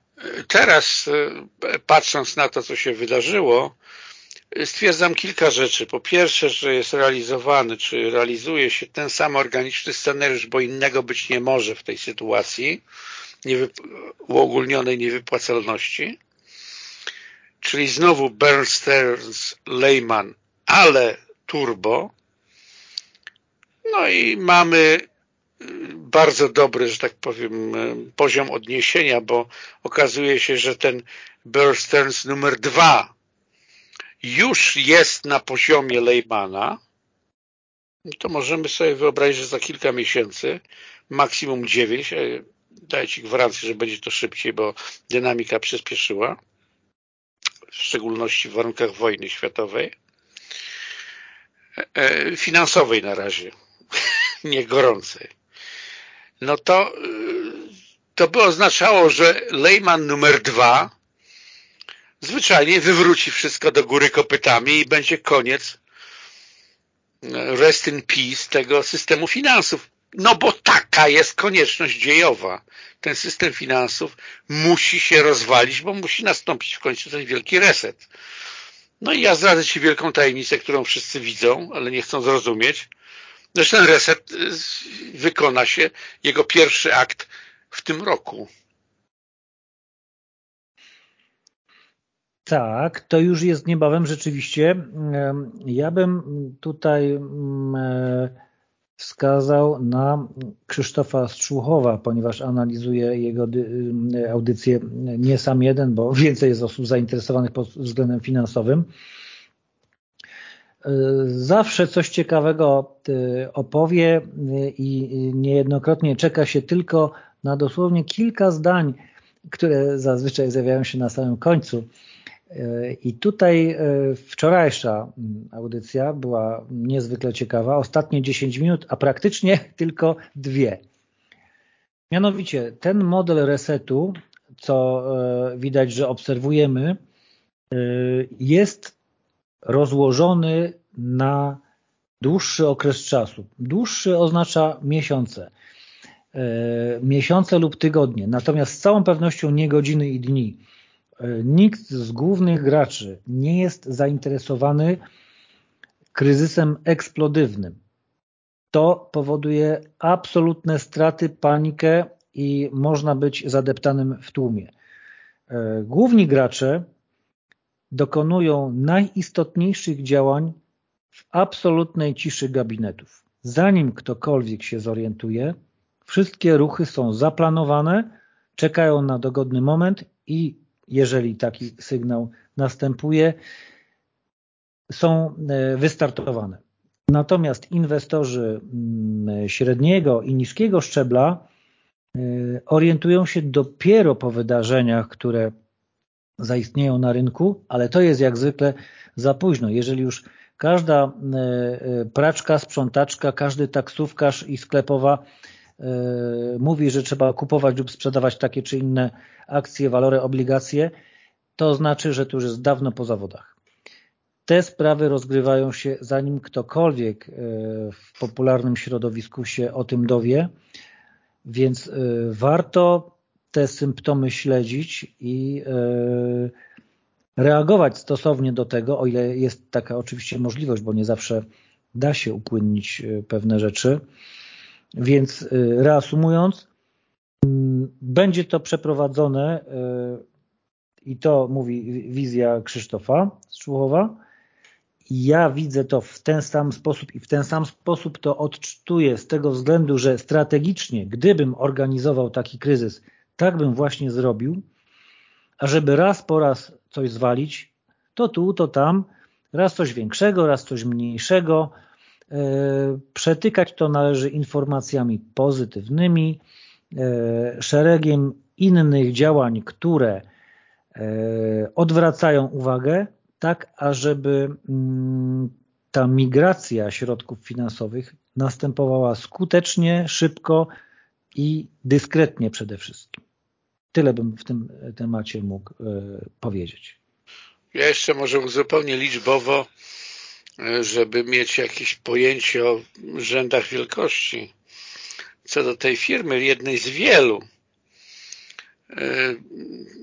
teraz e, patrząc na to, co się wydarzyło, stwierdzam kilka rzeczy. Po pierwsze, że jest realizowany, czy realizuje się ten sam organiczny scenariusz, bo innego być nie może w tej sytuacji uogólnionej niewypłacalności. Czyli znowu Bernsteins, Lehman, ale turbo. No i mamy bardzo dobry, że tak powiem, y, poziom odniesienia, bo okazuje się, że ten Bear Stearns numer dwa już jest na poziomie Lehmana, to możemy sobie wyobrazić, że za kilka miesięcy, maksimum 9, daję Ci gwarancję, że będzie to szybciej, bo dynamika przyspieszyła, w szczególności w warunkach wojny światowej, e, finansowej na razie, nie gorącej. No to, e, to by oznaczało, że Lehman numer dwa zwyczajnie wywróci wszystko do góry kopytami i będzie koniec e, rest in peace tego systemu finansów. No bo taka jest konieczność dziejowa. Ten system finansów musi się rozwalić, bo musi nastąpić w końcu ten wielki reset. No i ja zdradzę Ci wielką tajemnicę, którą wszyscy widzą, ale nie chcą zrozumieć, ten reset y, wykona się, jego pierwszy akt w tym roku. Tak, to już jest niebawem rzeczywiście. Ja bym tutaj mm, e, wskazał na Krzysztofa Strzuchowa, ponieważ analizuje jego audycję nie sam jeden, bo więcej jest osób zainteresowanych pod względem finansowym. Zawsze coś ciekawego e, opowie i niejednokrotnie czeka się tylko na dosłownie kilka zdań, które zazwyczaj zjawiają się na samym końcu i tutaj e, wczorajsza mm, audycja była niezwykle ciekawa. Ostatnie 10 minut, a praktycznie tylko dwie. Mianowicie ten model resetu, co e, widać, że obserwujemy, e, jest rozłożony na dłuższy okres czasu. Dłuższy oznacza miesiące. Miesiące lub tygodnie. Natomiast z całą pewnością nie godziny i dni nikt z głównych graczy nie jest zainteresowany kryzysem eksplodywnym. To powoduje absolutne straty, panikę i można być zadeptanym w tłumie. E, główni gracze dokonują najistotniejszych działań w absolutnej ciszy gabinetów. Zanim ktokolwiek się zorientuje, wszystkie ruchy są zaplanowane, czekają na dogodny moment i jeżeli taki sygnał następuje, są e, wystartowane. Natomiast inwestorzy mm, średniego i niskiego szczebla e, orientują się dopiero po wydarzeniach, które zaistnieją na rynku, ale to jest jak zwykle za późno. Jeżeli już każda e, praczka, sprzątaczka, każdy taksówkarz i sklepowa mówi, że trzeba kupować lub sprzedawać takie czy inne akcje, walory, obligacje, to znaczy, że to już jest dawno po zawodach. Te sprawy rozgrywają się zanim ktokolwiek e, w popularnym środowisku się o tym dowie, więc e, warto te symptomy śledzić i e, reagować stosownie do tego, o ile jest taka oczywiście możliwość, bo nie zawsze da się upłynnić pewne rzeczy. Więc reasumując, będzie to przeprowadzone e, i to mówi wizja Krzysztofa Szczuchowa. Ja widzę to w ten sam sposób i w ten sam sposób to odczytuję z tego względu, że strategicznie, gdybym organizował taki kryzys, tak bym właśnie zrobił, a żeby raz po raz coś zwalić, to tu, to tam, raz coś większego, raz coś mniejszego. E, przetykać to należy informacjami pozytywnymi, E, szeregiem innych działań, które e, odwracają uwagę, tak ażeby mm, ta migracja środków finansowych następowała skutecznie, szybko i dyskretnie przede wszystkim. Tyle bym w tym temacie mógł powiedzieć. Ja jeszcze może uzupełnię liczbowo, żeby mieć jakieś pojęcie o rzędach wielkości. Co do tej firmy, jednej z wielu,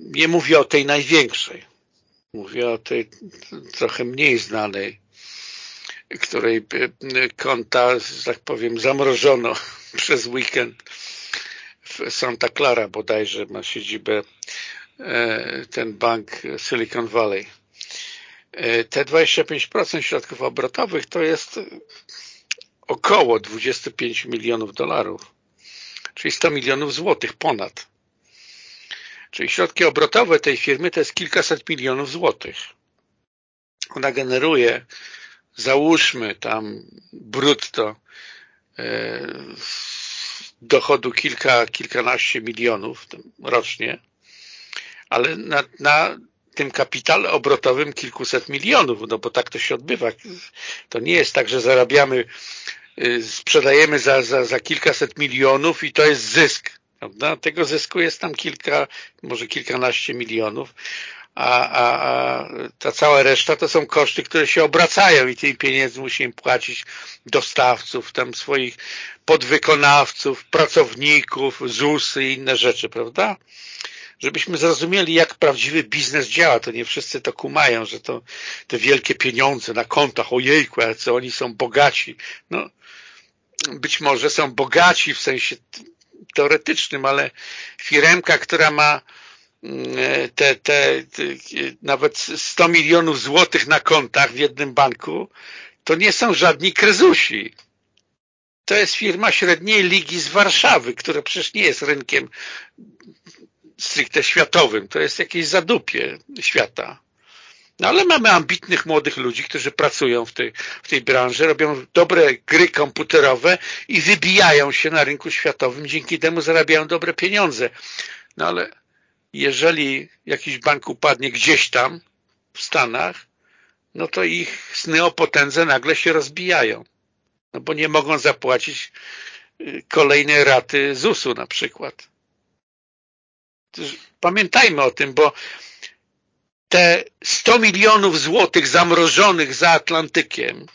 nie mówię o tej największej, mówię o tej trochę mniej znanej, której konta, że tak powiem, zamrożono przez weekend Santa Clara bodajże ma siedzibę e, ten bank Silicon Valley. E, te 25% środków obrotowych to jest około 25 milionów dolarów, czyli 100 milionów złotych ponad. Czyli środki obrotowe tej firmy to jest kilkaset milionów złotych. Ona generuje, załóżmy tam brutto e, dochodu kilka, kilkanaście milionów rocznie, ale na, na tym kapitale obrotowym kilkuset milionów, no bo tak to się odbywa. To nie jest tak, że zarabiamy, y, sprzedajemy za, za, za kilkaset milionów i to jest zysk. Prawda? Tego zysku jest tam kilka, może kilkanaście milionów, a, a, a ta cała reszta to są koszty, które się obracają i tymi pieniędzy musimy płacić dostawców, tam swoich podwykonawców, pracowników, ZUS-y i inne rzeczy, prawda? Żebyśmy zrozumieli, jak prawdziwy biznes działa, to nie wszyscy to kumają, że to te wielkie pieniądze na kontach, ojejku, ale co oni są bogaci. No, być może są bogaci w sensie teoretycznym, ale firemka, która ma te, te, te, nawet 100 milionów złotych na kontach w jednym banku, to nie są żadni krezusi. To jest firma średniej ligi z Warszawy, która przecież nie jest rynkiem stricte światowym. To jest jakieś zadupie świata. No ale mamy ambitnych młodych ludzi, którzy pracują w tej, w tej branży, robią dobre gry komputerowe i wybijają się na rynku światowym, dzięki temu zarabiają dobre pieniądze. No ale jeżeli jakiś bank upadnie gdzieś tam w Stanach, no to ich sny o potędze nagle się rozbijają. No bo nie mogą zapłacić y, kolejnej raty ZUS-u na przykład. Pamiętajmy o tym, bo te 100 milionów złotych zamrożonych za Atlantykiem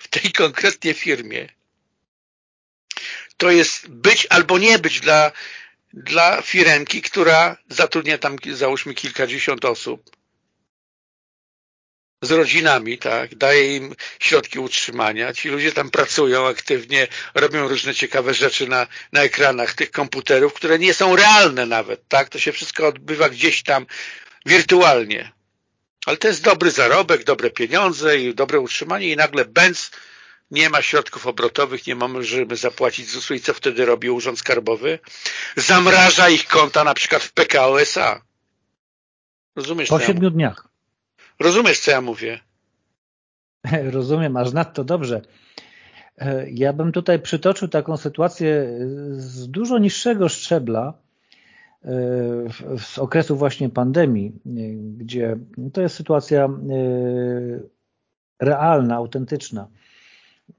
w tej konkretnie firmie to jest być albo nie być dla dla firemki, która zatrudnia tam załóżmy kilkadziesiąt osób. Z rodzinami, tak, daje im środki utrzymania, ci ludzie tam pracują aktywnie, robią różne ciekawe rzeczy na, na ekranach tych komputerów, które nie są realne nawet, tak, to się wszystko odbywa gdzieś tam wirtualnie. Ale to jest dobry zarobek, dobre pieniądze i dobre utrzymanie i nagle Benz nie ma środków obrotowych, nie mamy, żeby zapłacić ZUS-u i co wtedy robi Urząd Skarbowy? Zamraża ich konta na przykład w PKO SA. Rozumiesz? Po siedmiu ja dniach. Rozumiesz, co ja mówię? Rozumiem, aż nadto dobrze. E, ja bym tutaj przytoczył taką sytuację z dużo niższego szczebla e, z okresu właśnie pandemii, e, gdzie to jest sytuacja realna, autentyczna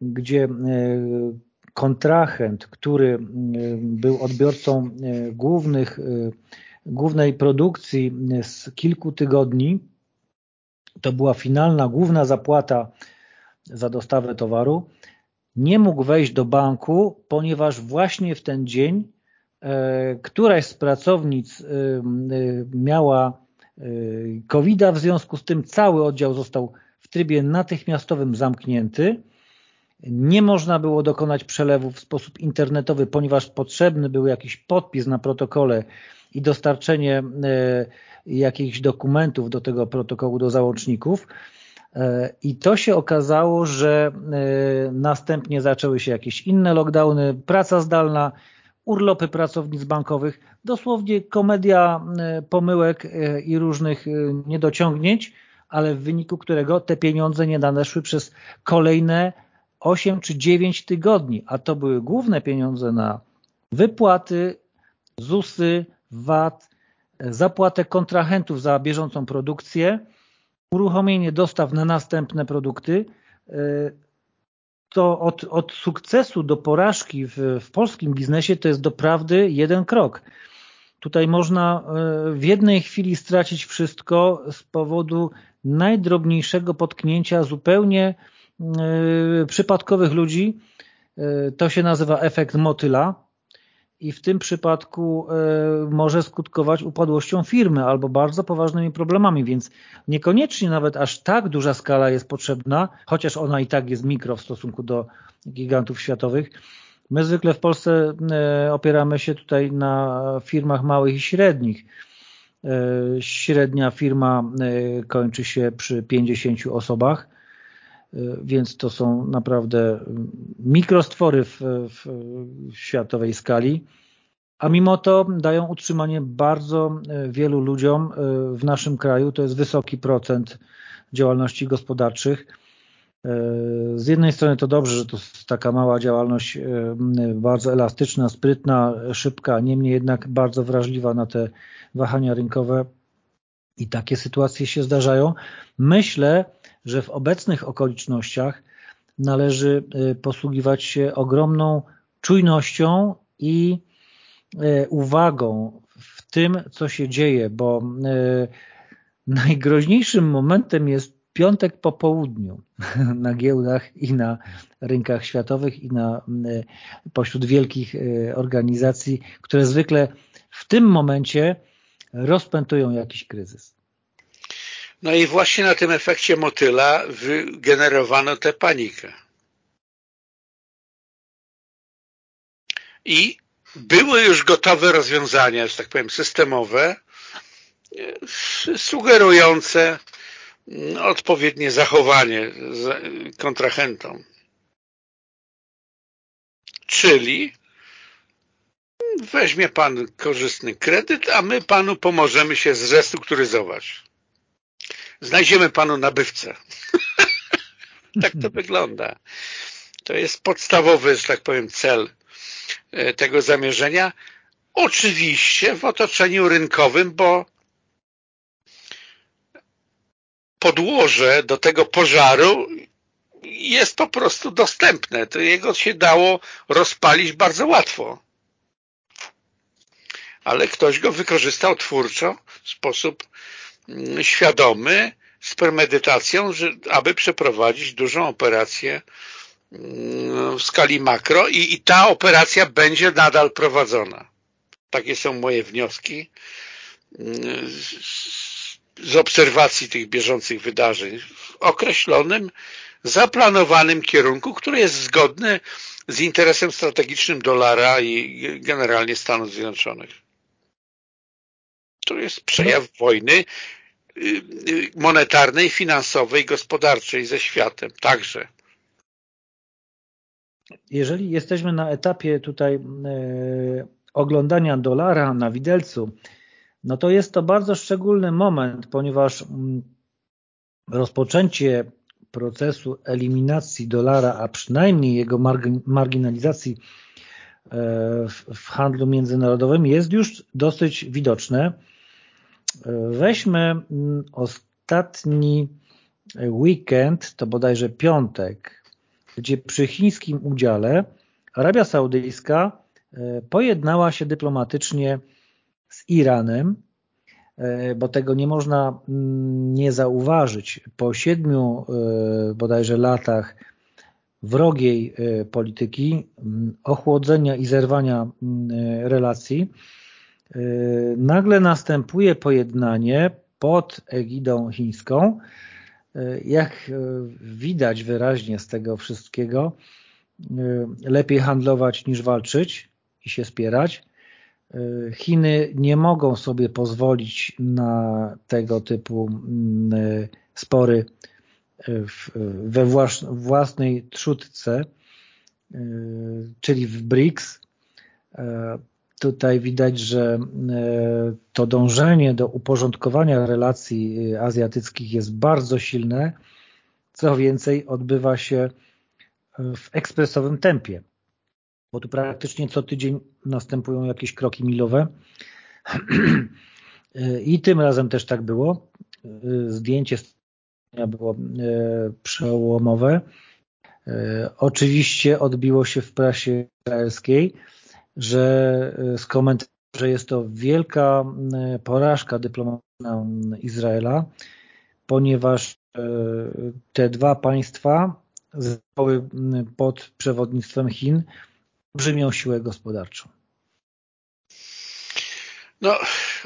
gdzie e, kontrahent, który e, był odbiorcą e, głównych, głównej produkcji z kilku tygodni, to była finalna, główna zapłata za dostawę towaru, nie mógł wejść do banku, ponieważ właśnie w ten dzień któraś z pracownic miała covid -a, w związku z tym cały oddział został w trybie natychmiastowym zamknięty nie można było dokonać przelewu w sposób internetowy, ponieważ potrzebny był jakiś podpis na protokole i dostarczenie e, jakichś dokumentów do tego protokołu, do załączników. E, I to się okazało, że e, następnie zaczęły się jakieś inne lockdowny, praca zdalna, urlopy pracownic bankowych, dosłownie komedia pomyłek i różnych niedociągnięć, ale w wyniku którego te pieniądze nie nadeszły przez kolejne 8 czy 9 tygodni, a to były główne pieniądze na wypłaty, ZUSy, VAT, zapłatę kontrahentów za bieżącą produkcję, uruchomienie dostaw na następne produkty, to od, od sukcesu do porażki w, w polskim biznesie to jest doprawdy jeden krok. Tutaj można w jednej chwili stracić wszystko z powodu najdrobniejszego potknięcia zupełnie przypadkowych ludzi. To się nazywa efekt motyla i w tym przypadku może skutkować upadłością firmy albo bardzo poważnymi problemami, więc niekoniecznie nawet aż tak duża skala jest potrzebna, chociaż ona i tak jest mikro w stosunku do gigantów światowych, My zwykle w Polsce opieramy się tutaj na firmach małych i średnich. Średnia firma kończy się przy 50 osobach, więc to są naprawdę mikrostwory w, w, światowej skali, a mimo to dają utrzymanie bardzo wielu ludziom w naszym kraju. To jest wysoki procent działalności gospodarczych z jednej strony to dobrze, że to jest taka mała działalność bardzo elastyczna, sprytna, szybka, niemniej jednak bardzo wrażliwa na te wahania rynkowe i takie sytuacje się zdarzają. Myślę, że w obecnych okolicznościach należy e, posługiwać się ogromną czujnością i uwagą w tym, co się dzieje, bo najgroźniejszym momentem jest piątek po południu na giełdach i na rynkach światowych i na, pośród wielkich organizacji, które zwykle w tym momencie rozpętują jakiś kryzys. No i właśnie na tym efekcie motyla wygenerowano tę panikę. I były już gotowe rozwiązania, że tak powiem, systemowe, sugerujące odpowiednie zachowanie kontrahentom. Czyli weźmie Pan korzystny kredyt, a my Panu pomożemy się zrestrukturyzować. Znajdziemy Panu nabywcę. tak to wygląda. To jest podstawowy, że tak powiem, cel e, tego zamierzenia. Oczywiście w otoczeniu rynkowym, bo podłoże do tego pożaru jest po prostu dostępne. To jego się dało rozpalić bardzo łatwo. Ale ktoś go wykorzystał twórczo, w sposób świadomy, z premedytacją, że, aby przeprowadzić dużą operację mm, w skali makro i, i ta operacja będzie nadal prowadzona. Takie są moje wnioski mm, z obserwacji tych bieżących wydarzeń w określonym, zaplanowanym kierunku, który jest zgodny z interesem strategicznym dolara i generalnie Stanów Zjednoczonych. To jest przejaw wojny y, y, monetarnej, finansowej, gospodarczej ze światem także. Jeżeli jesteśmy na etapie tutaj e, oglądania dolara na widelcu, no to jest to bardzo szczególny moment, ponieważ mm, rozpoczęcie procesu eliminacji dolara, a przynajmniej jego marginalizacji e, w handlu międzynarodowym jest już dosyć widoczne. Weźmy mm, ostatni weekend, to bodajże piątek, gdzie przy chińskim udziale Arabia Saudyjska e, pojednała się dyplomatycznie z Iranem, e, bo tego nie można mm, nie zauważyć. Po siedmiu e, bodajże latach wrogiej polityki, mm, ochłodzenia i zerwania relacji, nagle następuje pojednanie pod egidą chińską. Jak widać wyraźnie z tego wszystkiego, lepiej handlować niż walczyć i się spierać. Chiny nie mogą sobie pozwolić na tego typu mm, spory we własnej trzutce, czyli w BRICS. Tutaj widać, że to dążenie do uporządkowania relacji azjatyckich jest bardzo silne. Co więcej, odbywa się w ekspresowym tempie bo tu praktycznie co tydzień następują jakieś kroki milowe. I tym razem też tak było. Zdjęcie było e, przełomowe. E, oczywiście odbiło się w prasie izraelskiej, że e, skomentował że jest to wielka porażka dyplomatyczna Izraela, ponieważ te dwa państwa zostały pod przewodnictwem Chin olbrzymią siłę gospodarczą. No,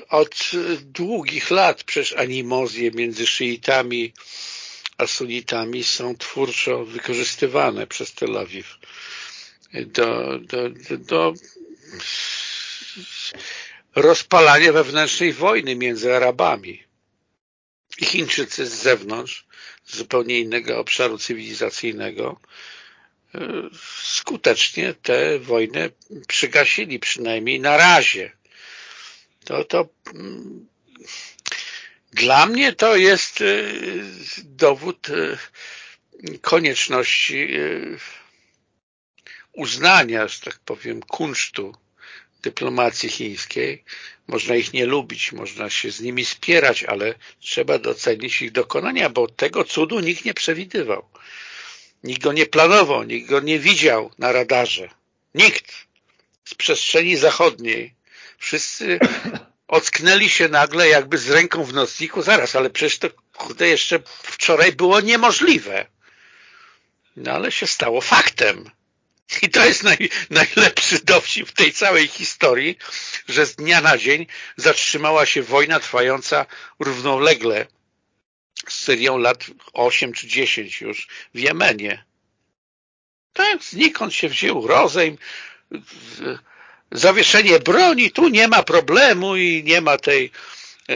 od długich lat przecież animozje między szyitami a sunitami są twórczo wykorzystywane przez Tel Awiw do, do, do, do rozpalania wewnętrznej wojny między Arabami. I Chińczycy z zewnątrz, z zupełnie innego obszaru cywilizacyjnego, e, skutecznie tę wojnę przygasili, przynajmniej na razie. To, to mm, dla mnie to jest e, dowód e, konieczności uznania, że tak powiem, kunsztu dyplomacji chińskiej. Można ich nie lubić, można się z nimi spierać, ale trzeba docenić ich dokonania, bo tego cudu nikt nie przewidywał. Nikt go nie planował, nikt go nie widział na radarze. Nikt z przestrzeni zachodniej. Wszyscy ocknęli się nagle jakby z ręką w nocniku. Zaraz, ale przecież to kurde jeszcze wczoraj było niemożliwe. No ale się stało faktem. I to jest naj, najlepszy dowcip w tej całej historii, że z dnia na dzień zatrzymała się wojna trwająca równolegle z Syrią lat 8 czy 10 już w Jemenie. Tak, znikąd się wziął rozejm, zawieszenie broni, tu nie ma problemu i nie ma tej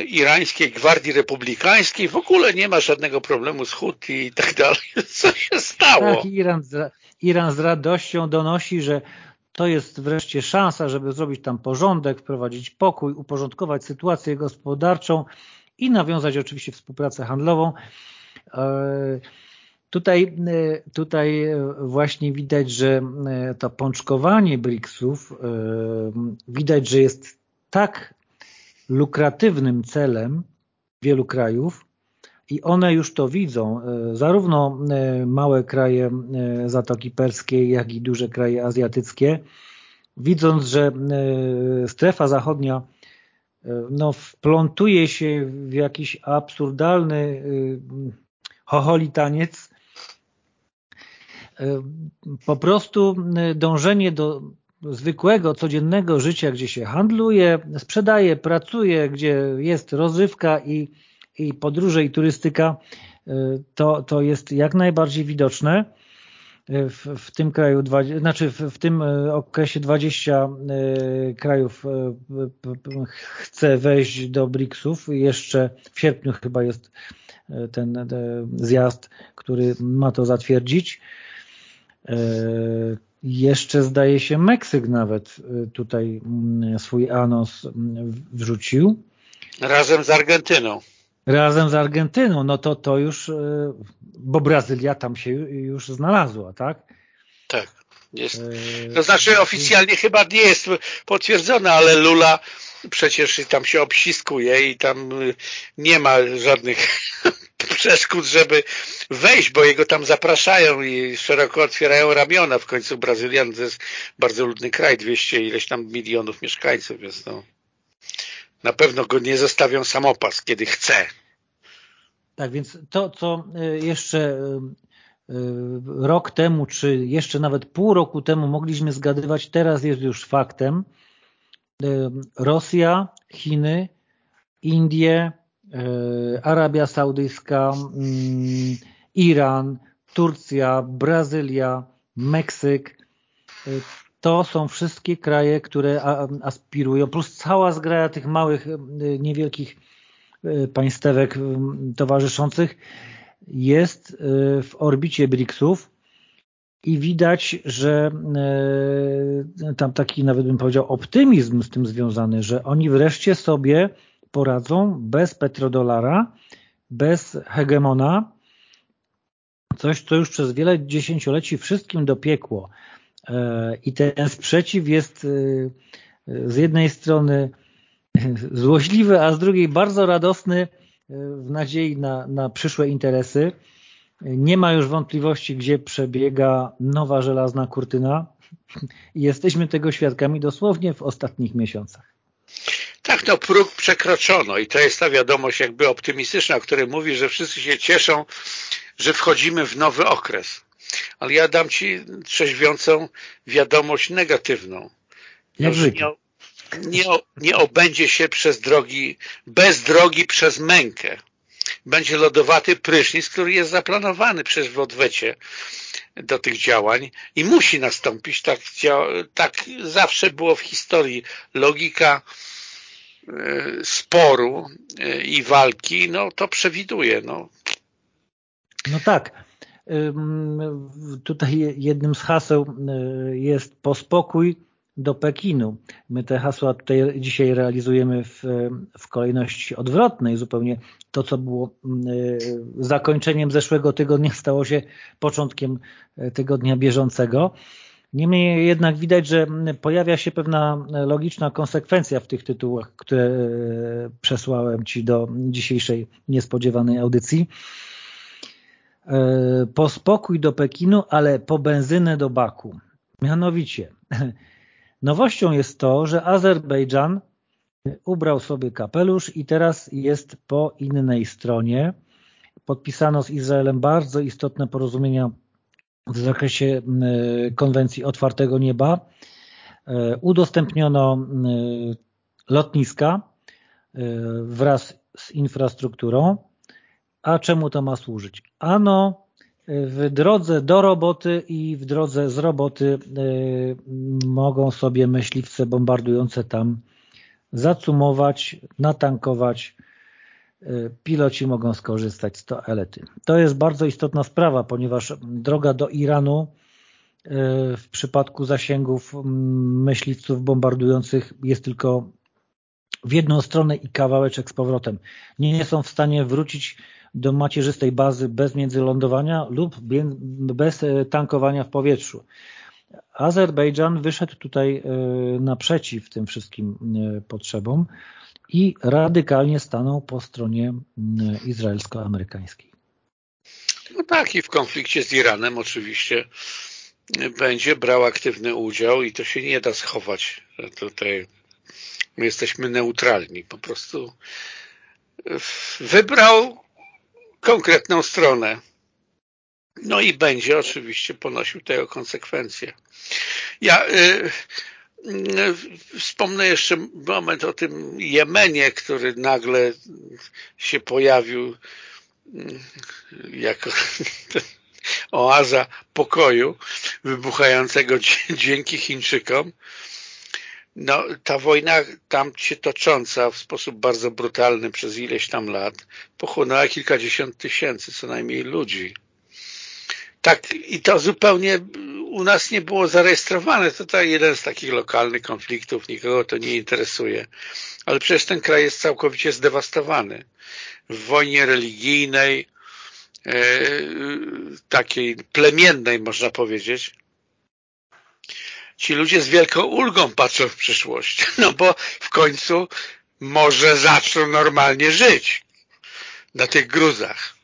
irańskiej gwardii republikańskiej, w ogóle nie ma żadnego problemu z Huti i tak dalej. Co się stało? Tak, Iran, Iran z radością donosi, że to jest wreszcie szansa, żeby zrobić tam porządek, wprowadzić pokój, uporządkować sytuację gospodarczą i nawiązać oczywiście współpracę handlową. E, tutaj, e, tutaj właśnie widać, że e, to pączkowanie BRICS-ów widać, że jest tak lukratywnym celem wielu krajów, i one już to widzą, e, zarówno e, małe kraje e, Zatoki Perskiej, jak i duże kraje azjatyckie, widząc, że strefa zachodnia no, wplątuje się w jakiś absurdalny chocholitaniec, po prostu dążenie do zwykłego, codziennego życia, gdzie się handluje, sprzedaje, pracuje, gdzie jest rozrywka i i podróże i turystyka y, to, to jest jak najbardziej widoczne. Y, w, w tym kraju, znaczy w, w tym y, okresie 20 krajów chce wejść do BRICS-ów. Jeszcze w sierpniu chyba jest ten zjazd, który ma to zatwierdzić. Jeszcze zdaje się Meksyk nawet tutaj swój anons wrzucił. Razem z Argentyną razem z Argentyną, no to to już, e, bo Brazylia tam się już znalazła, tak? Tak. Jest. E, to znaczy oficjalnie chyba nie jest potwierdzone, ale Lula przecież tam się obsiskuje i tam e, nie ma żadnych przeszkód, żeby wejść, bo jego tam zapraszają i szeroko otwierają ramiona. W końcu Brazylia to jest bardzo ludny kraj, 200 ileś tam milionów mieszkańców, więc no, na pewno go nie zostawią samopas, kiedy chce. Tak, więc to, co e, jeszcze e, e, rok temu, czy jeszcze nawet pół roku temu mogliśmy zgadywać, teraz jest już faktem. Rosja, Chiny, Indie, Arabia Saudyjska, mm, Iran, Turcja, Brazylia, Meksyk to są wszystkie kraje, które aspirują, plus cała zgraja tych małych, e, niewielkich e, państewek towarzyszących jest w orbicie BRICS-ów i widać, że tam taki nawet bym powiedział optymizm z tym związany, że oni wreszcie sobie poradzą bez petrodolara, bez hegemona, coś, co już przez wiele dziesięcioleci wszystkim dopiekło. I ten sprzeciw jest y, z jednej strony złośliwy, a z drugiej bardzo radosny y, w nadziei na, na przyszłe interesy. Nie ma już wątpliwości, gdzie przebiega nowa żelazna kurtyna i jesteśmy tego świadkami dosłownie w ostatnich miesiącach. Tak, no próg przekroczono i to jest ta wiadomość jakby optymistyczna, o której mówi, że wszyscy się cieszą, że wchodzimy w nowy okres. Ale ja dam Ci trzeźwiącą wiadomość negatywną. Jak nie, nie, nie obędzie się przez drogi, bez drogi przez mękę. Będzie lodowaty prysznic, który jest zaplanowany przecież w odwecie do tych działań i musi nastąpić. Tak, tak zawsze było w historii. Logika e, sporu e, i walki, no to przewiduje. No, no tak. Tutaj jednym z haseł e, jest pospokój do Pekinu. My te hasła tutaj dzisiaj realizujemy w, w kolejności odwrotnej zupełnie. To, co było zakończeniem zeszłego tygodnia, stało się początkiem tygodnia bieżącego. Niemniej jednak widać, że pojawia się pewna logiczna konsekwencja w tych tytułach, które przesłałem Ci do dzisiejszej niespodziewanej audycji. E, po spokój do Pekinu, ale po benzynę do Baku. Mianowicie, nowością jest to, że Azerbejdżan ubrał sobie kapelusz i teraz jest po innej stronie. Podpisano z Izraelem bardzo istotne porozumienia w zakresie konwencji otwartego nieba. E, udostępniono lotniska e, wraz z infrastrukturą. A czemu to ma służyć? Ano w drodze do roboty i w drodze z roboty y, mogą sobie myśliwce bombardujące tam zacumować, natankować. Y, piloci mogą skorzystać z toalety. To jest bardzo istotna sprawa, ponieważ droga do Iranu y, w przypadku zasięgów mm, myśliwców bombardujących jest tylko w jedną stronę i kawałeczek z powrotem. Nie są w stanie wrócić do macierzystej bazy bez międzylądowania lub bez e, tankowania w powietrzu. Azerbejdżan wyszedł tutaj e, naprzeciw tym wszystkim e, potrzebom i radykalnie stanął po stronie izraelsko-amerykańskiej. No tak i w konflikcie z Iranem oczywiście będzie brał aktywny udział i to się nie da schować. Tutaj my jesteśmy neutralni. Po prostu wybrał konkretną stronę. No i będzie oczywiście ponosił tego konsekwencje. Ja y, y, wspomnę jeszcze moment o tym Jemenie, który nagle się pojawił y, jako oaza pokoju wybuchającego dzięki Chińczykom no, ta wojna tam się tocząca w sposób bardzo brutalny przez ileś tam lat pochłonęła kilkadziesiąt tysięcy co najmniej ludzi. Tak, i to zupełnie u nas nie było zarejestrowane. To tak jeden z takich lokalnych konfliktów, nikogo to nie interesuje. Ale przecież ten kraj jest całkowicie zdewastowany. W wojnie religijnej, e, takiej plemiennej można powiedzieć, ci ludzie z wielką ulgą patrzą w przyszłość, no bo w końcu może zaczną normalnie żyć na tych gruzach.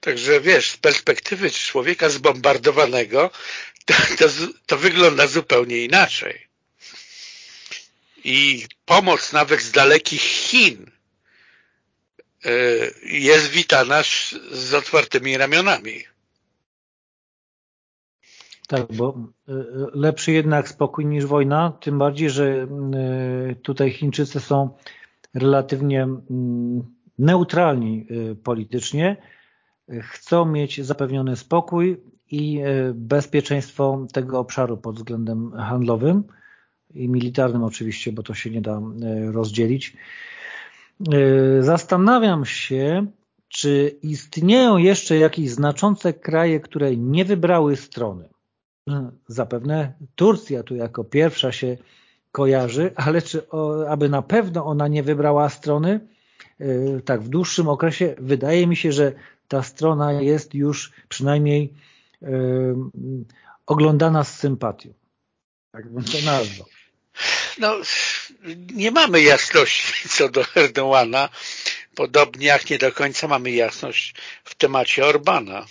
Także wiesz, z perspektywy człowieka zbombardowanego to, to, to wygląda zupełnie inaczej. I pomoc nawet z dalekich Chin e, jest witana z otwartymi ramionami. Tak, bo y, y, lepszy jednak spokój niż wojna, tym bardziej, że y, tutaj Chińczycy są relatywnie mm, neutralni politycznie, chcą mieć zapewniony spokój i bezpieczeństwo tego obszaru pod względem handlowym i militarnym oczywiście, bo to się nie da rozdzielić. Zastanawiam się, czy istnieją jeszcze jakieś znaczące kraje, które nie wybrały strony. No, zapewne Turcja tu jako pierwsza się kojarzy, ale czy aby na pewno ona nie wybrała strony, e, tak w dłuższym okresie wydaje mi się, że ta strona jest już przynajmniej e, oglądana z sympatią. Tak bym to nazwał. No, nie mamy jasności co do Erdoğana, podobnie jak nie do końca mamy jasność w temacie Orbana.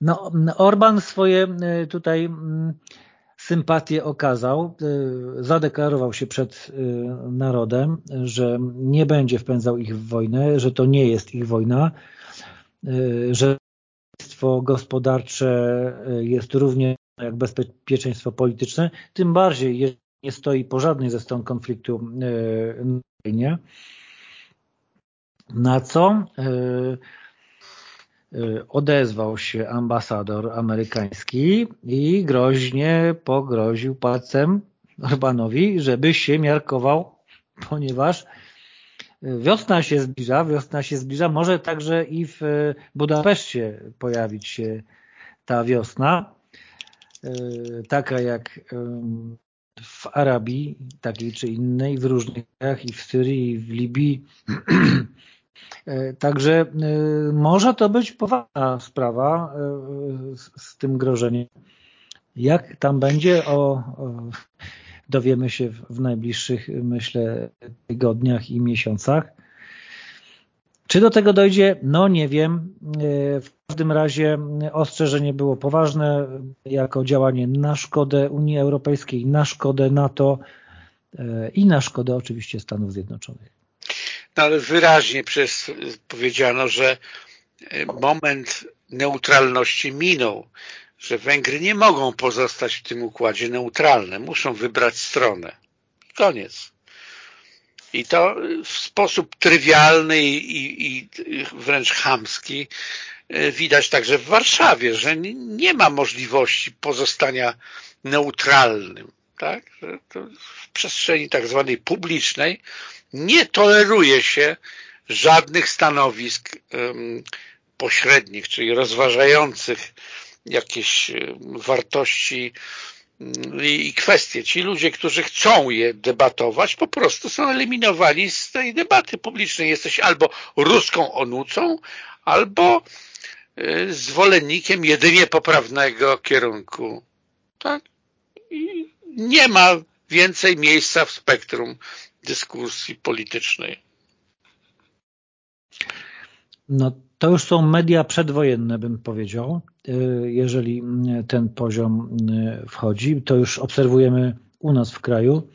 No, Orban swoje y, tutaj mm, sympatię okazał, zadeklarował się przed narodem, że nie będzie wpędzał ich w wojnę, że to nie jest ich wojna, że bezpieczeństwo gospodarcze jest równie jak bezpieczeństwo polityczne, tym bardziej, nie stoi po żadnej ze stron konfliktu na wojnie. Na co Y, odezwał się ambasador amerykański i groźnie pogroził palcem Orbanowi, żeby się miarkował, ponieważ wiosna się zbliża, wiosna się zbliża, może także i w Budapeszcie pojawić się ta wiosna, y, taka jak w Arabii, takiej czy innej, w różnych krajach, i w Syrii, i w Libii, także e, może to być poważna sprawa e, z, tym grożeniem. Jak tam będzie, o, dowiemy się w najbliższych, myślę, tygodniach i miesiącach. Czy do tego dojdzie? No nie wiem. W każdym razie ostrzeżenie było poważne jako działanie na szkodę Unii Europejskiej, na szkodę NATO i na szkodę oczywiście Stanów Zjednoczonych. No ale wyraźnie przez, powiedziano, że e, moment neutralności minął, że Węgry nie mogą pozostać w tym układzie neutralnym, muszą wybrać stronę. Koniec. I to w sposób trywialny i, i wręcz chamski e, widać także w Warszawie, że nie ma możliwości pozostania neutralnym. Tak? w przestrzeni tak zwanej publicznej nie toleruje się żadnych stanowisk pośrednich, czyli rozważających jakieś wartości i kwestie. Ci ludzie, którzy chcą je debatować, po prostu są eliminowani z tej debaty publicznej. Jesteś albo ruską onucą, albo y, zwolennikiem jedynie poprawnego kierunku. Tak? I nie ma więcej miejsca w spektrum dyskusji politycznej. No to już są media przedwojenne, bym powiedział, y, jeżeli ten poziom y, wchodzi. To już obserwujemy u nas w kraju,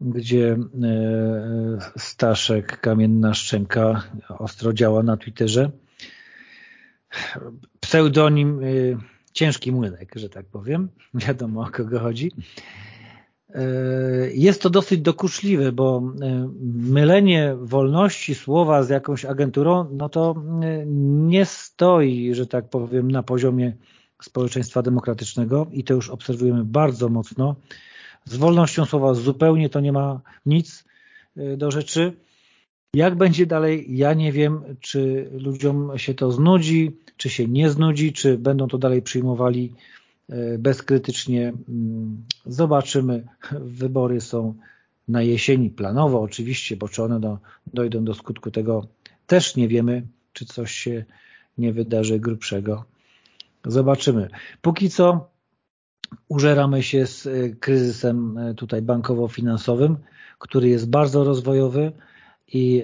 gdzie y, Staszek Kamienna Szczęka ostro działa na Twitterze. Pseudonim Ciężki Młynek, że tak powiem. Wiadomo o kogo chodzi. E, jest to dosyć dokuczliwe, bo e, mylenie wolności słowa z jakąś agenturą, no to e, nie stoi, że tak powiem, na poziomie społeczeństwa demokratycznego i to już obserwujemy bardzo mocno. Z wolnością słowa zupełnie to nie ma nic do rzeczy. Jak będzie dalej, ja nie wiem, czy ludziom się to znudzi, czy się nie znudzi, czy będą to dalej przyjmowali E, bezkrytycznie. Mm, zobaczymy. Wybory są na jesieni planowo oczywiście, bo czy one do, dojdą do skutku tego też nie wiemy, czy coś się nie wydarzy grubszego. Zobaczymy. Póki co użeramy się z e, kryzysem e, tutaj bankowo-finansowym, który jest bardzo rozwojowy i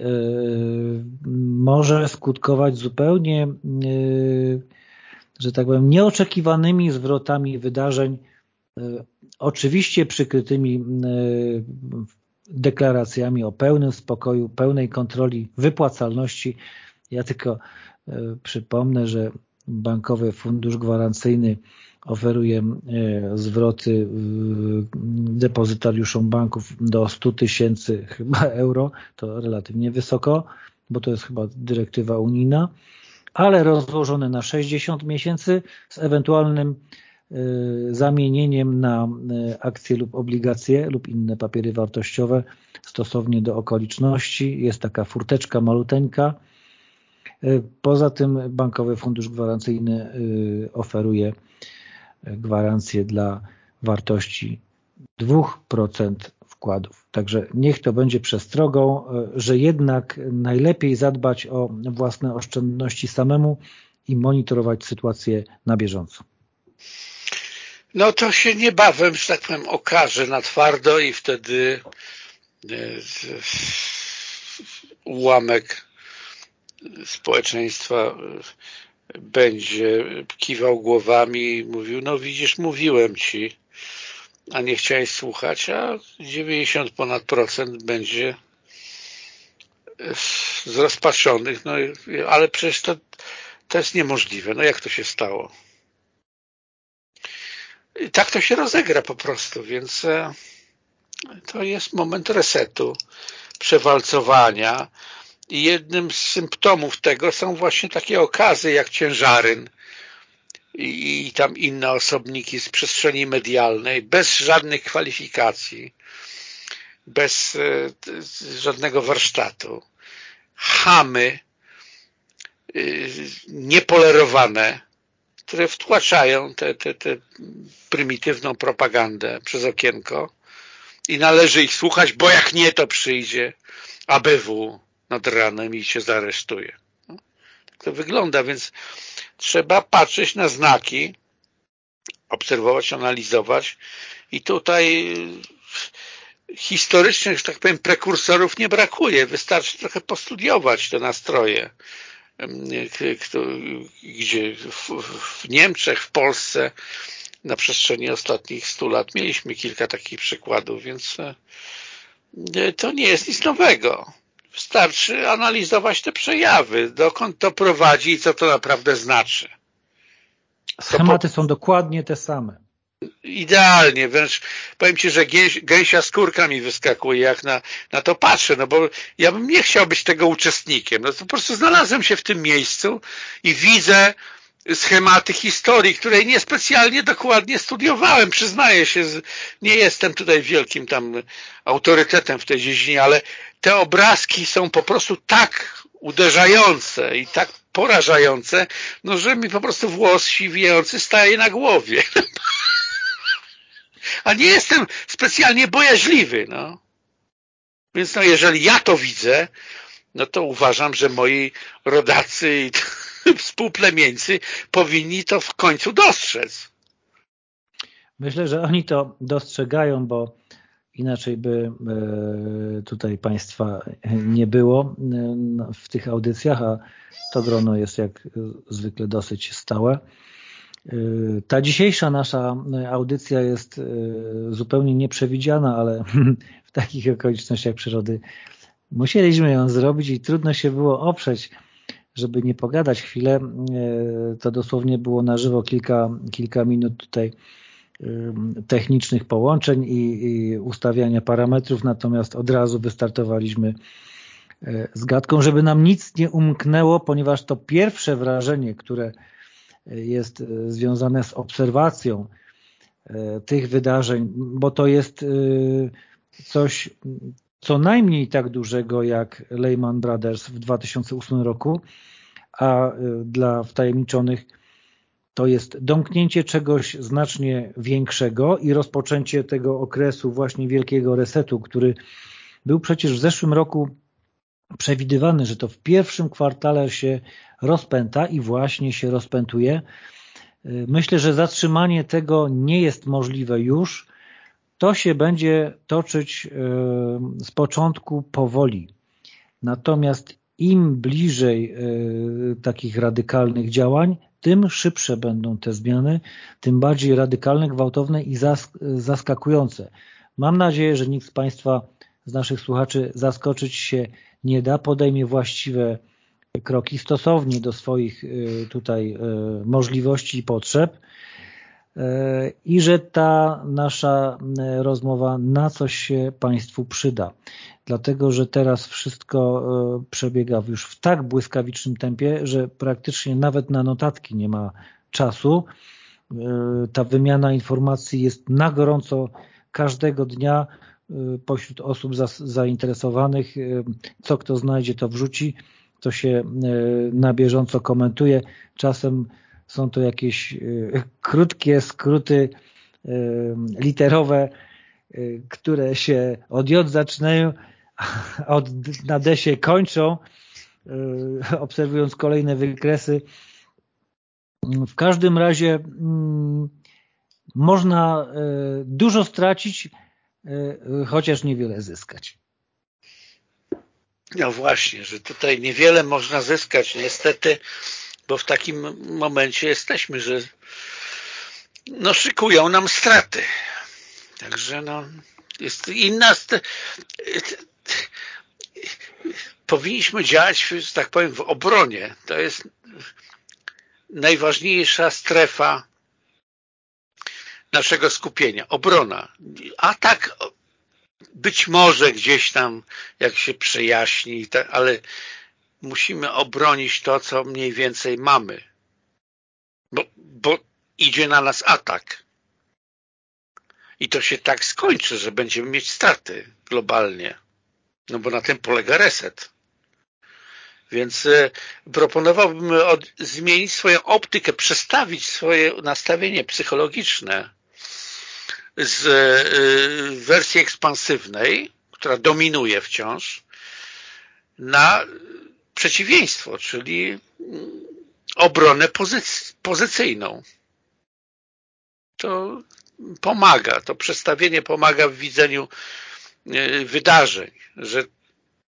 może skutkować zupełnie że tak powiem, nieoczekiwanymi zwrotami wydarzeń, e, oczywiście przykrytymi e, deklaracjami o pełnym spokoju, pełnej kontroli wypłacalności. Ja tylko e, przypomnę, że Bankowy Fundusz Gwarancyjny oferuje zwroty depozytariuszom banków do 100 tysięcy chyba euro, to relatywnie wysoko, bo to jest chyba dyrektywa unijna ale rozłożone na 60 miesięcy z ewentualnym y, zamienieniem na y, akcje lub obligacje lub inne papiery wartościowe stosownie do okoliczności. Jest taka furteczka maluteńka. Poza tym Bankowy Fundusz Gwarancyjny oferuje gwarancję dla wartości 2% wkładów. Także niech to będzie przestrogą, e, że jednak najlepiej zadbać o własne oszczędności samemu i monitorować sytuację na bieżąco. No to się niebawem, że tak powiem, okaże na twardo i wtedy e, ułamek społeczeństwa będzie kiwał głowami i mówił, no widzisz, mówiłem ci, a nie chciałeś słuchać, a 90 ponad procent będzie zrozpaczonych, no ale przecież to, to jest niemożliwe. No jak to się stało? I tak to się rozegra po prostu, więc e, to jest moment resetu, przewalcowania i jednym z symptomów tego są właśnie takie okazy jak ciężaryn i, i tam inne osobniki z przestrzeni medialnej, bez żadnych kwalifikacji, bez e, żadnego warsztatu. Chamy e, niepolerowane, które wtłaczają tę te, te prymitywną propagandę przez okienko i należy ich słuchać, bo jak nie, to przyjdzie ABW nad ranem i się zaresztuje. Tak to wygląda, więc trzeba patrzeć na znaki, obserwować, analizować i tutaj historycznych, że tak powiem, prekursorów nie brakuje. Wystarczy trochę postudiować te nastroje, gdzie w Niemczech, w Polsce na przestrzeni ostatnich stu lat mieliśmy kilka takich przykładów, więc e, to nie jest nic nowego. Wystarczy analizować te przejawy, dokąd to prowadzi i co to naprawdę znaczy. Schematy po... są dokładnie te same idealnie, wręcz powiem Ci, że gęś, gęsia skórka mi wyskakuje, jak na, na to patrzę, no bo ja bym nie chciał być tego uczestnikiem, no to po prostu znalazłem się w tym miejscu i widzę schematy historii, której niespecjalnie dokładnie studiowałem, przyznaję się, nie jestem tutaj wielkim tam autorytetem w tej dziedzinie, ale te obrazki są po prostu tak uderzające i tak porażające, no że mi po prostu włos siwiejący staje na głowie. A nie jestem specjalnie bojaźliwy, no. Więc no, jeżeli ja to widzę, no to uważam, że moi rodacy i współplemieńcy powinni to w końcu dostrzec. Myślę, że oni to dostrzegają, bo inaczej by e, tutaj Państwa nie było e, w tych audycjach, a to grono jest jak zwykle dosyć stałe. E, ta dzisiejsza nasza audycja jest zupełnie nieprzewidziana, ale w takich okolicznościach przyrody musieliśmy ją zrobić i trudno się było oprzeć żeby nie pogadać chwilę, e, to dosłownie było na żywo kilka, kilka minut tutaj technicznych połączeń i, i ustawiania parametrów, natomiast od razu wystartowaliśmy e, z gadką, żeby nam nic nie umknęło, ponieważ to pierwsze wrażenie, które jest e, związane z obserwacją tych wydarzeń, bo to jest coś co najmniej tak dużego jak Lehman Brothers w 2008 roku, a y, dla wtajemniczonych to jest domknięcie czegoś znacznie większego i rozpoczęcie tego okresu właśnie wielkiego resetu, który był przecież w zeszłym roku przewidywany, że to w pierwszym kwartale się rozpęta i właśnie się rozpętuje. Y, myślę, że zatrzymanie tego nie jest możliwe już, to się będzie toczyć e, z początku powoli. Natomiast im bliżej e, takich radykalnych działań, tym szybsze będą te zmiany, tym bardziej radykalne, gwałtowne i zaskakujące. Mam nadzieję, że nikt z Państwa, z naszych słuchaczy zaskoczyć się nie da, podejmie właściwe kroki stosownie do swoich e, tutaj możliwości i potrzeb i że ta nasza e, rozmowa na coś się Państwu przyda. Dlatego, że teraz wszystko e, przebiega już w tak błyskawicznym tempie, że praktycznie nawet na notatki nie ma czasu. E, ta wymiana informacji jest na gorąco każdego dnia pośród osób zainteresowanych. Co kto znajdzie, to wrzuci. To się na bieżąco komentuje. Czasem są to jakieś e, krótkie skróty e, literowe, e, które się od J zaczynają, od, na D się kończą, obserwując kolejne wykresy. W każdym razie mm, można dużo stracić, chociaż niewiele zyskać. No właśnie, że tutaj niewiele można zyskać. Niestety bo w takim momencie jesteśmy, że no szykują nam straty. Także no jest inna powinniśmy działać, że tak powiem, w obronie. To jest najważniejsza strefa naszego skupienia. Obrona. A tak być może gdzieś tam, jak się przejaśni, ale musimy obronić to, co mniej więcej mamy. Bo, bo idzie na nas atak. I to się tak skończy, że będziemy mieć straty globalnie. No bo na tym polega reset. Więc e, proponowałbym od, zmienić swoją optykę, przestawić swoje nastawienie psychologiczne z e, wersji ekspansywnej, która dominuje wciąż, na przeciwieństwo, czyli obronę pozyc pozycyjną. To pomaga, to przestawienie pomaga w widzeniu e, wydarzeń, że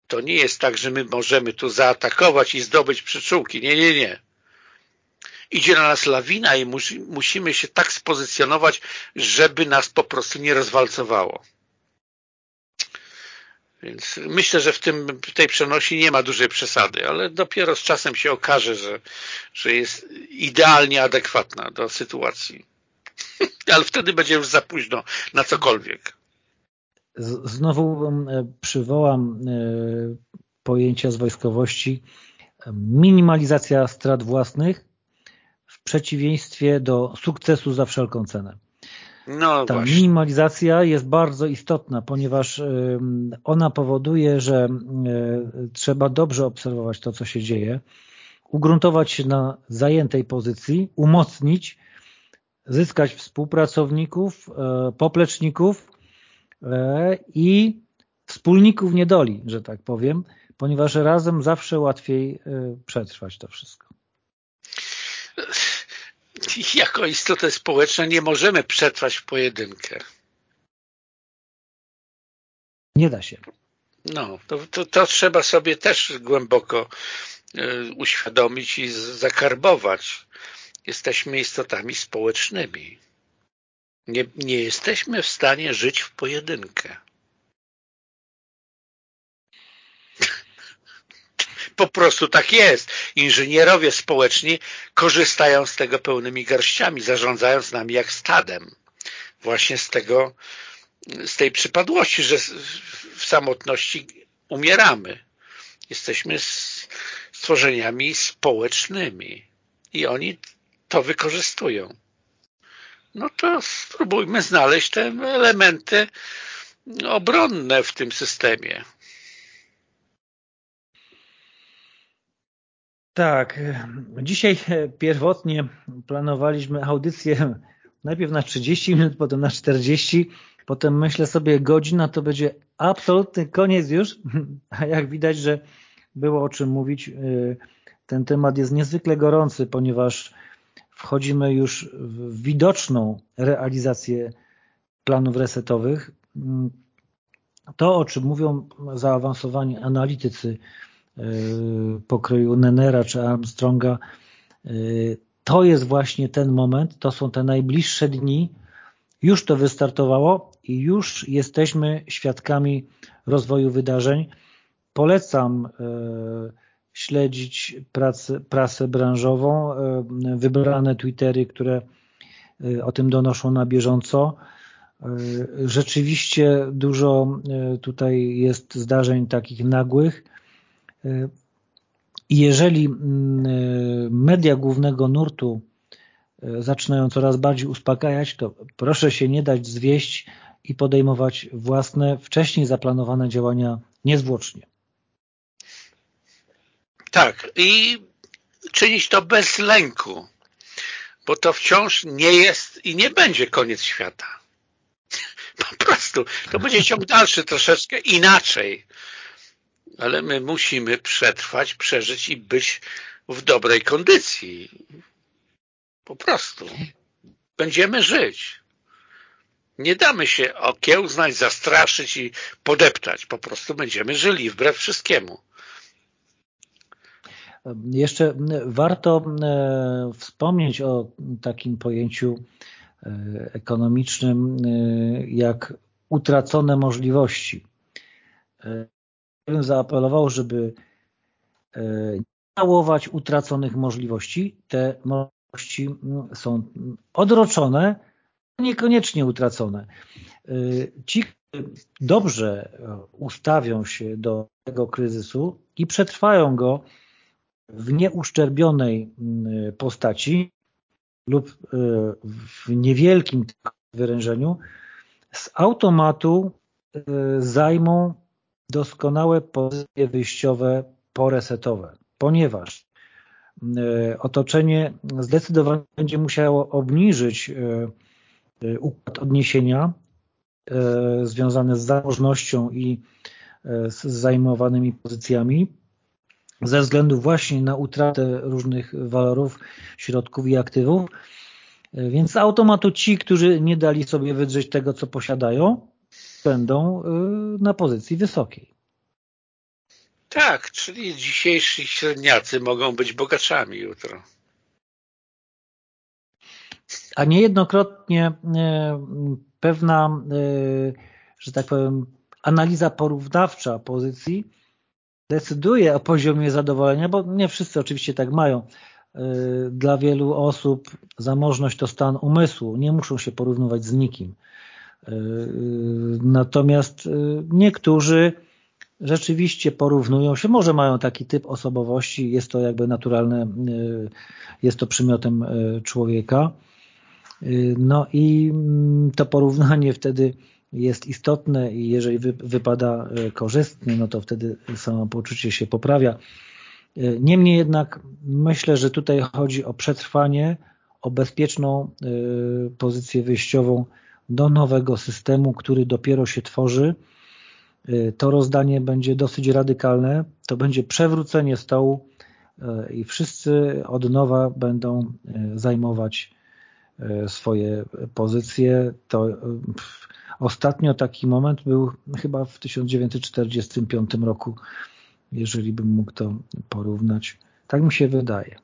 to nie jest tak, że my możemy tu zaatakować i zdobyć przyczółki. Nie, nie, nie. Idzie na nas lawina i musi, musimy się tak spozycjonować, żeby nas po prostu nie rozwalcowało. Więc myślę, że w, tym, w tej przenosi nie ma dużej przesady, ale dopiero z czasem się okaże, że, że jest idealnie adekwatna do sytuacji. ale wtedy będzie już za późno na cokolwiek. Znowu przywołam e, pojęcia z wojskowości. Minimalizacja strat własnych w przeciwieństwie do sukcesu za wszelką cenę. No Ta właśnie. minimalizacja jest bardzo istotna, ponieważ e, ona powoduje, że trzeba dobrze obserwować to, co się dzieje, ugruntować się na zajętej pozycji, umocnić, zyskać współpracowników, popleczników, E, i wspólników niedoli, że tak powiem, ponieważ razem zawsze łatwiej e, przetrwać to wszystko. Jako istotę społeczną nie możemy przetrwać w pojedynkę. Nie da się. No, to, to, to trzeba sobie też głęboko e, uświadomić i zakarbować. Jesteśmy istotami społecznymi. Nie, nie jesteśmy w stanie żyć w pojedynkę. Po prostu tak jest. Inżynierowie społeczni korzystają z tego pełnymi garściami, zarządzając nami jak stadem. Właśnie z tego, z tej przypadłości, że w samotności umieramy. Jesteśmy stworzeniami społecznymi i oni to wykorzystują no to spróbujmy znaleźć te elementy obronne w tym systemie. Tak. Dzisiaj pierwotnie planowaliśmy audycję najpierw na 30 minut, potem na 40, potem myślę sobie godzina to będzie absolutny koniec już, a jak widać, że było o czym mówić, ten temat jest niezwykle gorący, ponieważ wchodzimy już w widoczną realizację planów resetowych. To, o czym mówią zaawansowani analitycy pokroju Nenera czy Armstronga, e, to jest właśnie ten moment, to są te najbliższe dni, już to wystartowało i już jesteśmy świadkami rozwoju wydarzeń. Polecam e, śledzić pracę, prasę branżową, e, wybrane Twittery, które e, o tym donoszą na bieżąco. E, rzeczywiście dużo tutaj jest zdarzeń takich nagłych jeżeli mm, media głównego nurtu zaczynają coraz bardziej uspokajać, to proszę się nie dać zwieść i podejmować własne, wcześniej zaplanowane działania niezwłocznie. Tak, i czynić to bez lęku, bo to wciąż nie jest i nie będzie koniec świata. Po prostu, to będzie ciąg dalszy troszeczkę inaczej. Ale my musimy przetrwać, przeżyć i być w dobrej kondycji. Po prostu. Będziemy żyć. Nie damy się okiełznać, zastraszyć i podeptać. Po prostu będziemy żyli wbrew wszystkiemu. Jeszcze warto wspomnieć o takim pojęciu ekonomicznym jak utracone możliwości. Bym zaapelował, żeby żałować utraconych możliwości. Te możliwości są odroczone, niekoniecznie utracone. Ci, dobrze ustawią się do tego kryzysu i przetrwają go w nieuszczerbionej mm, postaci lub e, w niewielkim wyrężeniu, z automatu e, zajmą doskonałe pozycje wyjściowe poresetowe, ponieważ e, otoczenie zdecydowanie będzie musiało obniżyć układ odniesienia E, związane z zamożnością i e, z zajmowanymi pozycjami ze względu właśnie na utratę różnych walorów, środków i aktywów. E, więc z automatu ci, którzy nie dali sobie wydrzeć tego, co posiadają, będą na pozycji wysokiej. Tak, czyli dzisiejsi średniacy mogą być bogaczami jutro. A niejednokrotnie pewna, y, że tak powiem, analiza porównawcza pozycji decyduje o poziomie zadowolenia, bo nie wszyscy oczywiście tak mają. Y, dla wielu osób zamożność to stan umysłu, nie muszą się porównywać z nikim. Y, natomiast niektórzy rzeczywiście porównują się, może mają taki typ osobowości, jest to jakby naturalne, jest to przymiotem człowieka, no i mm, to porównanie wtedy jest istotne i jeżeli wypada korzystnie, no to wtedy samopoczucie się poprawia. Niemniej jednak myślę, że tutaj chodzi o przetrwanie, o bezpieczną pozycję wyjściową do nowego systemu, który dopiero się tworzy. To rozdanie będzie dosyć radykalne, to będzie przewrócenie stołu i wszyscy od nowa będą zajmować E, swoje pozycje, to ostatnio taki moment był chyba w 1945 roku, jeżeli bym mógł to porównać. Tak mi się wydaje.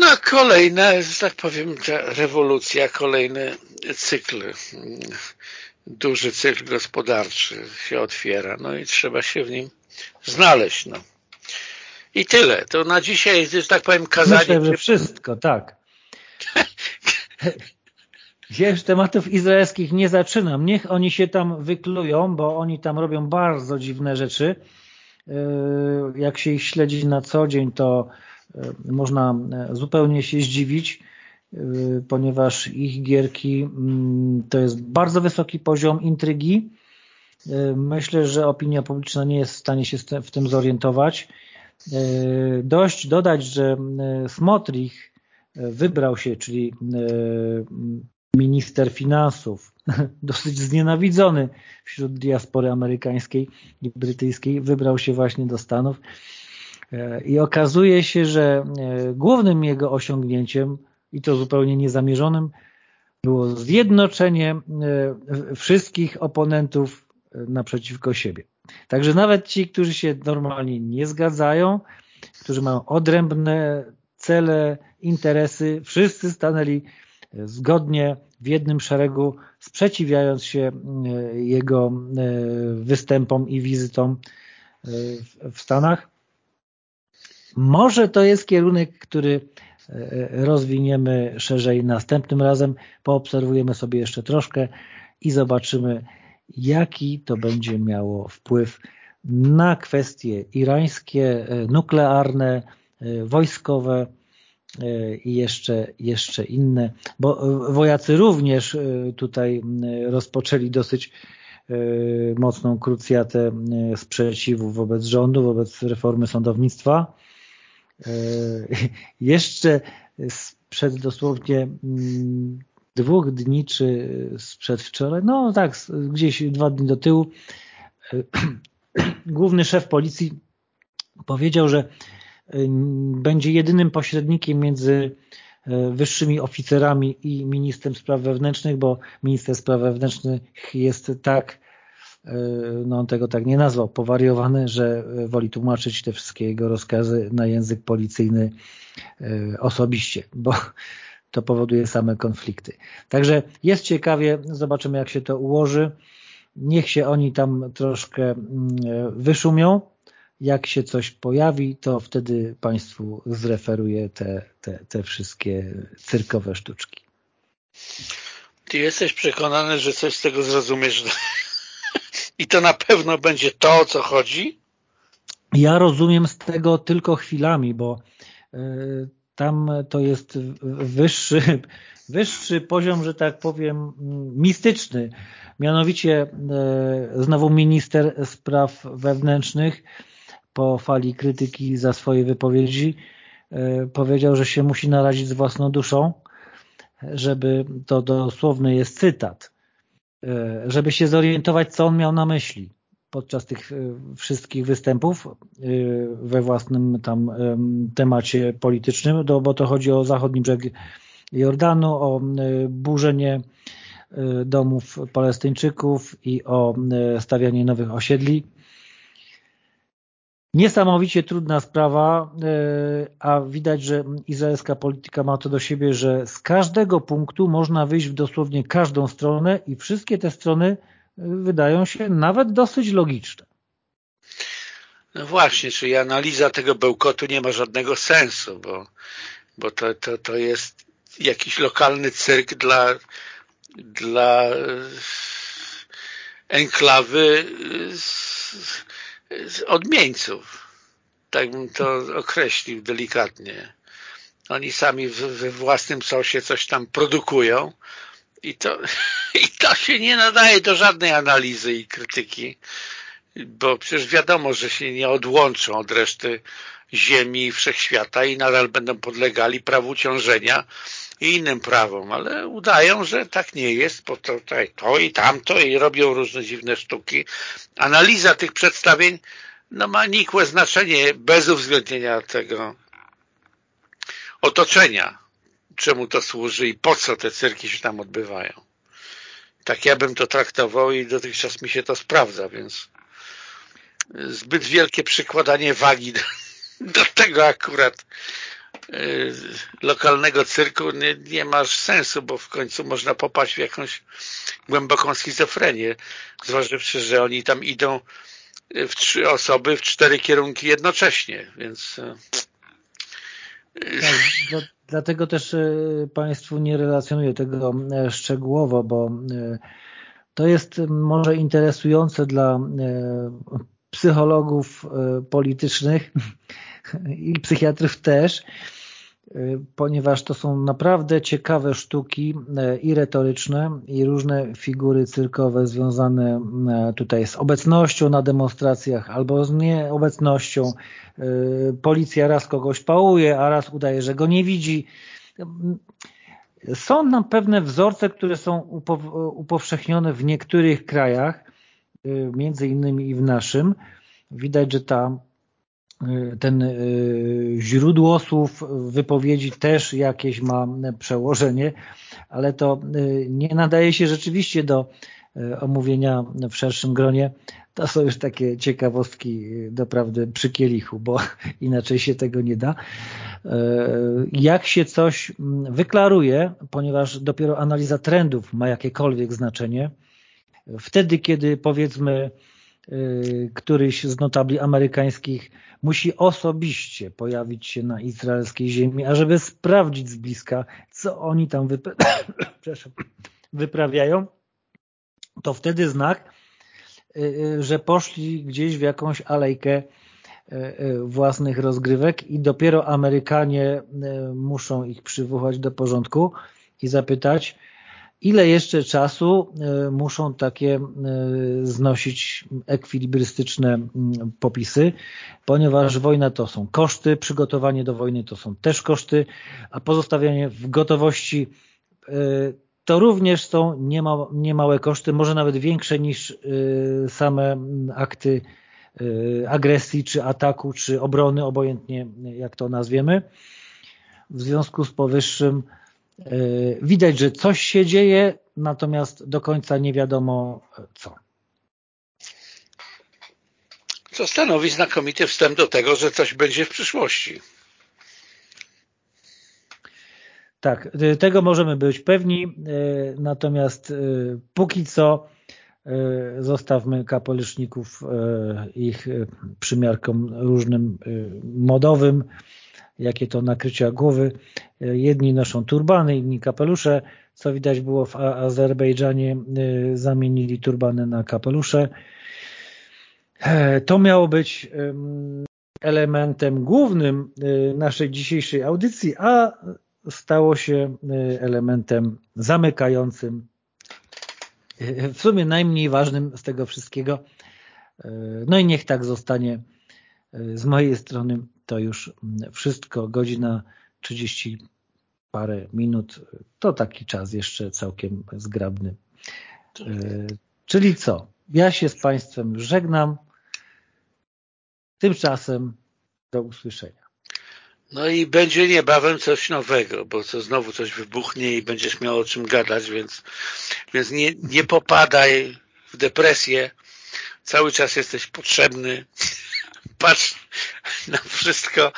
No kolejna, że tak powiem, rewolucja, kolejny cykl, duży cykl gospodarczy się otwiera, no i trzeba się w nim znaleźć. No. I tyle. To na dzisiaj, że tak powiem, kazanie... Myślę, że wszystko, tak. Ja już tematów izraelskich nie zaczynam. Niech oni się tam wyklują, bo oni tam robią bardzo dziwne rzeczy. E, jak się ich śledzi na co dzień, to można e, zupełnie się zdziwić, ponieważ ich gierki mm, to jest bardzo wysoki poziom intrygi. Myślę, że opinia publiczna nie jest w stanie się w tym zorientować. Dość dodać, że Smotrich wybrał się, czyli e, minister finansów, dosyć znienawidzony wśród diaspory amerykańskiej i brytyjskiej, wybrał się właśnie do Stanów e, i okazuje się, że e, głównym jego osiągnięciem i to zupełnie niezamierzonym było zjednoczenie wszystkich oponentów naprzeciwko siebie. Także nawet ci, którzy się normalnie nie zgadzają, którzy mają odrębne cele, interesy, wszyscy stanęli e, zgodnie w jednym szeregu, sprzeciwiając się e, jego e, występom i wizytom w Stanach. Może to jest kierunek, który rozwiniemy szerzej następnym razem, poobserwujemy sobie jeszcze troszkę i zobaczymy, jaki to będzie miało wpływ na kwestie irańskie, nuklearne, wojskowe, E, i jeszcze, jeszcze inne, bo e, wojacy również e, tutaj rozpoczęli dosyć mocną krucjatę sprzeciwu wobec rządu, wobec reformy sądownictwa. Jeszcze sprzed dosłownie mm, dwóch dni, czy sprzed wczoraj, no tak, gdzieś dwa dni do tyłu, główny szef policji powiedział, że będzie jedynym pośrednikiem między e, wyższymi oficerami i ministrem spraw wewnętrznych, bo minister spraw wewnętrznych jest tak no on tego tak nie nazwał, powariowany, że woli tłumaczyć te wszystkie jego rozkazy na język policyjny osobiście, bo to powoduje same konflikty. Także jest ciekawie, zobaczymy jak się to ułoży. Niech się oni tam troszkę mm, wyszumią. Jak się coś pojawi, to wtedy Państwu zreferuję te, te, te wszystkie cyrkowe sztuczki. Ty jesteś przekonany, że coś z tego zrozumiesz i to na pewno będzie to, o co chodzi? Ja rozumiem z tego tylko chwilami, bo y, tam to jest wyższy, wyższy poziom, że tak powiem, mistyczny. Mianowicie e, znowu minister spraw wewnętrznych po fali krytyki za swoje wypowiedzi e, powiedział, że się musi narazić z własną duszą, żeby to dosłowny jest cytat, e, żeby się zorientować, co on miał na myśli podczas tych e, wszystkich występów e, we własnym tam temacie politycznym, bo to chodzi o zachodni brzeg Jordanu, o e, burzenie domów Palestyńczyków i o stawianie nowych osiedli. Niesamowicie trudna sprawa, a widać, że izraelska polityka ma to do siebie, że z każdego punktu można wyjść w dosłownie każdą stronę i wszystkie te strony wydają się nawet dosyć logiczne. No właśnie, czyli analiza tego bełkotu nie ma żadnego sensu, bo, bo to, to, to jest jakiś lokalny cyrk dla, dla enklawy odmieńców. Tak bym to określił delikatnie. Oni sami we własnym sosie coś tam produkują, i to, I to się nie nadaje do żadnej analizy i krytyki, bo przecież wiadomo, że się nie odłączą od reszty ziemi i wszechświata i nadal będą podlegali prawu ciążenia i innym prawom, ale udają, że tak nie jest, bo to, to i tamto i robią różne dziwne sztuki. Analiza tych przedstawień no, ma nikłe znaczenie bez uwzględnienia tego otoczenia czemu to służy i po co te cyrki się tam odbywają. Tak ja bym to traktował i dotychczas mi się to sprawdza, więc zbyt wielkie przykładanie wagi do, do tego akurat lokalnego cyrku nie, nie ma sensu, bo w końcu można popaść w jakąś głęboką schizofrenię, zważywszy, że oni tam idą w trzy osoby w cztery kierunki jednocześnie, więc y, tak, dlatego też Państwu nie relacjonuję tego szczegółowo, bo to jest może interesujące dla psychologów politycznych i psychiatrów też, ponieważ to są naprawdę ciekawe sztuki i retoryczne i różne figury cyrkowe związane tutaj z obecnością na demonstracjach albo z nieobecnością, Y, policja raz kogoś pałuje, a raz udaje, że go nie widzi. Są nam pewne wzorce, które są upowszechnione w niektórych krajach, y, między innymi i w naszym. Widać, że ta, y, ten źródło słów wypowiedzi też jakieś ma przełożenie, ale to nie nadaje się rzeczywiście do omówienia w szerszym gronie to są już takie ciekawostki doprawdy przy kielichu, bo inaczej się tego nie da. Jak się coś mm, wyklaruje, ponieważ dopiero analiza trendów ma jakiekolwiek znaczenie, wtedy, kiedy powiedzmy któryś z notabli amerykańskich musi osobiście pojawić się na izraelskiej ziemi, ażeby sprawdzić z bliska, co oni tam wypra wyprawiają, to wtedy znak, Y, y, że poszli gdzieś w jakąś alejkę y, własnych rozgrywek i dopiero Amerykanie muszą ich przywołać do porządku i zapytać, ile jeszcze czasu muszą takie znosić ekwilibrystyczne popisy, ponieważ wojna to są koszty, przygotowanie do wojny to są też koszty, a pozostawianie w gotowości to również są niema, niemałe koszty, może nawet większe niż same akty agresji, czy ataku, czy obrony, obojętnie jak to nazwiemy. W związku z powyższym widać, że coś się dzieje, natomiast do końca nie wiadomo co. Co stanowi znakomity wstęp do tego, że coś będzie w przyszłości. Tak, tego możemy być pewni, natomiast póki co zostawmy kapoliszników ich przymiarkom różnym modowym, jakie to nakrycia głowy. Jedni noszą turbany, inni kapelusze. Co widać było w Azerbejdżanie, zamienili turbany na kapelusze. To miało być elementem głównym naszej dzisiejszej audycji, a stało się elementem zamykającym, w sumie najmniej ważnym z tego wszystkiego. No i niech tak zostanie z mojej strony to już wszystko. Godzina 30 parę minut. To taki czas jeszcze całkiem zgrabny. Czyli co? Ja się z Państwem żegnam. Tymczasem do usłyszenia. No i będzie niebawem coś nowego, bo to znowu coś wybuchnie i będziesz miał o czym gadać, więc, więc nie, nie popadaj w depresję. Cały czas jesteś potrzebny. Patrz na wszystko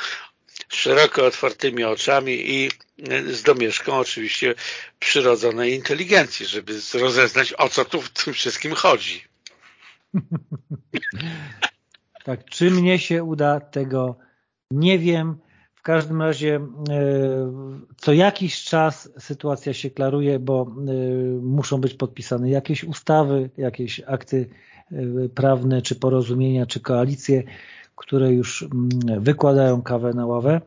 szeroko otwartymi oczami i z domieszką oczywiście przyrodzonej inteligencji, żeby rozeznać o co tu w tym wszystkim chodzi. Tak, czy mnie się uda, tego nie wiem. W każdym razie e, co jakiś czas sytuacja się klaruje, bo e, muszą być podpisane jakieś ustawy, jakieś akty e, prawne, czy porozumienia, czy koalicje, które już mm, wykładają kawę na ławę.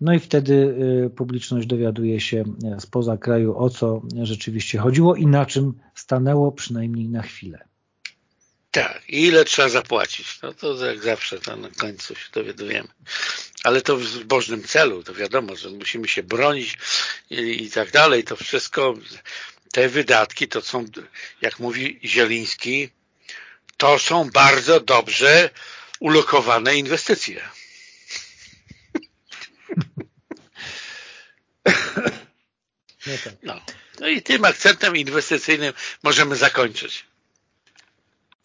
No i wtedy publiczność dowiaduje się spoza kraju, o co rzeczywiście chodziło i na czym stanęło przynajmniej na chwilę. Tak, i ile trzeba zapłacić? No to jak zawsze to na końcu się dowiadujemy. Ale to w bożnym celu, to wiadomo, że musimy się bronić i, i tak dalej. To wszystko, te wydatki to są, jak mówi Zieliński, to są bardzo dobrze ulokowane inwestycje. No, tak. no. no i tym akcentem inwestycyjnym możemy zakończyć.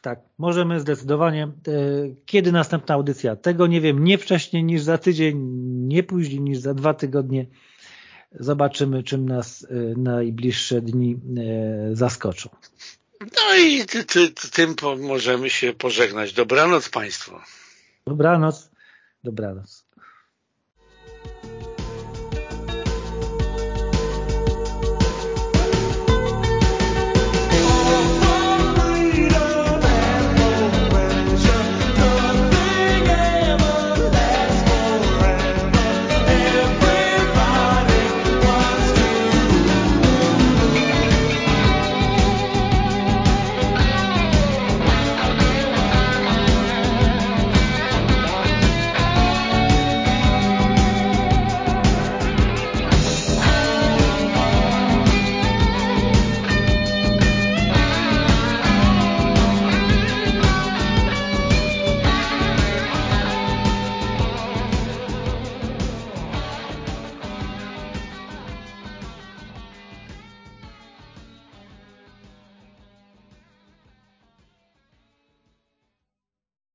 Tak, możemy zdecydowanie. E, kiedy następna audycja? Tego nie wiem, nie wcześniej niż za tydzień, nie później niż za dwa tygodnie. Zobaczymy, czym nas e, najbliższe dni e, zaskoczą. No i ty, ty, tym możemy się pożegnać. Dobranoc Państwu. Dobranoc. Dobranoc.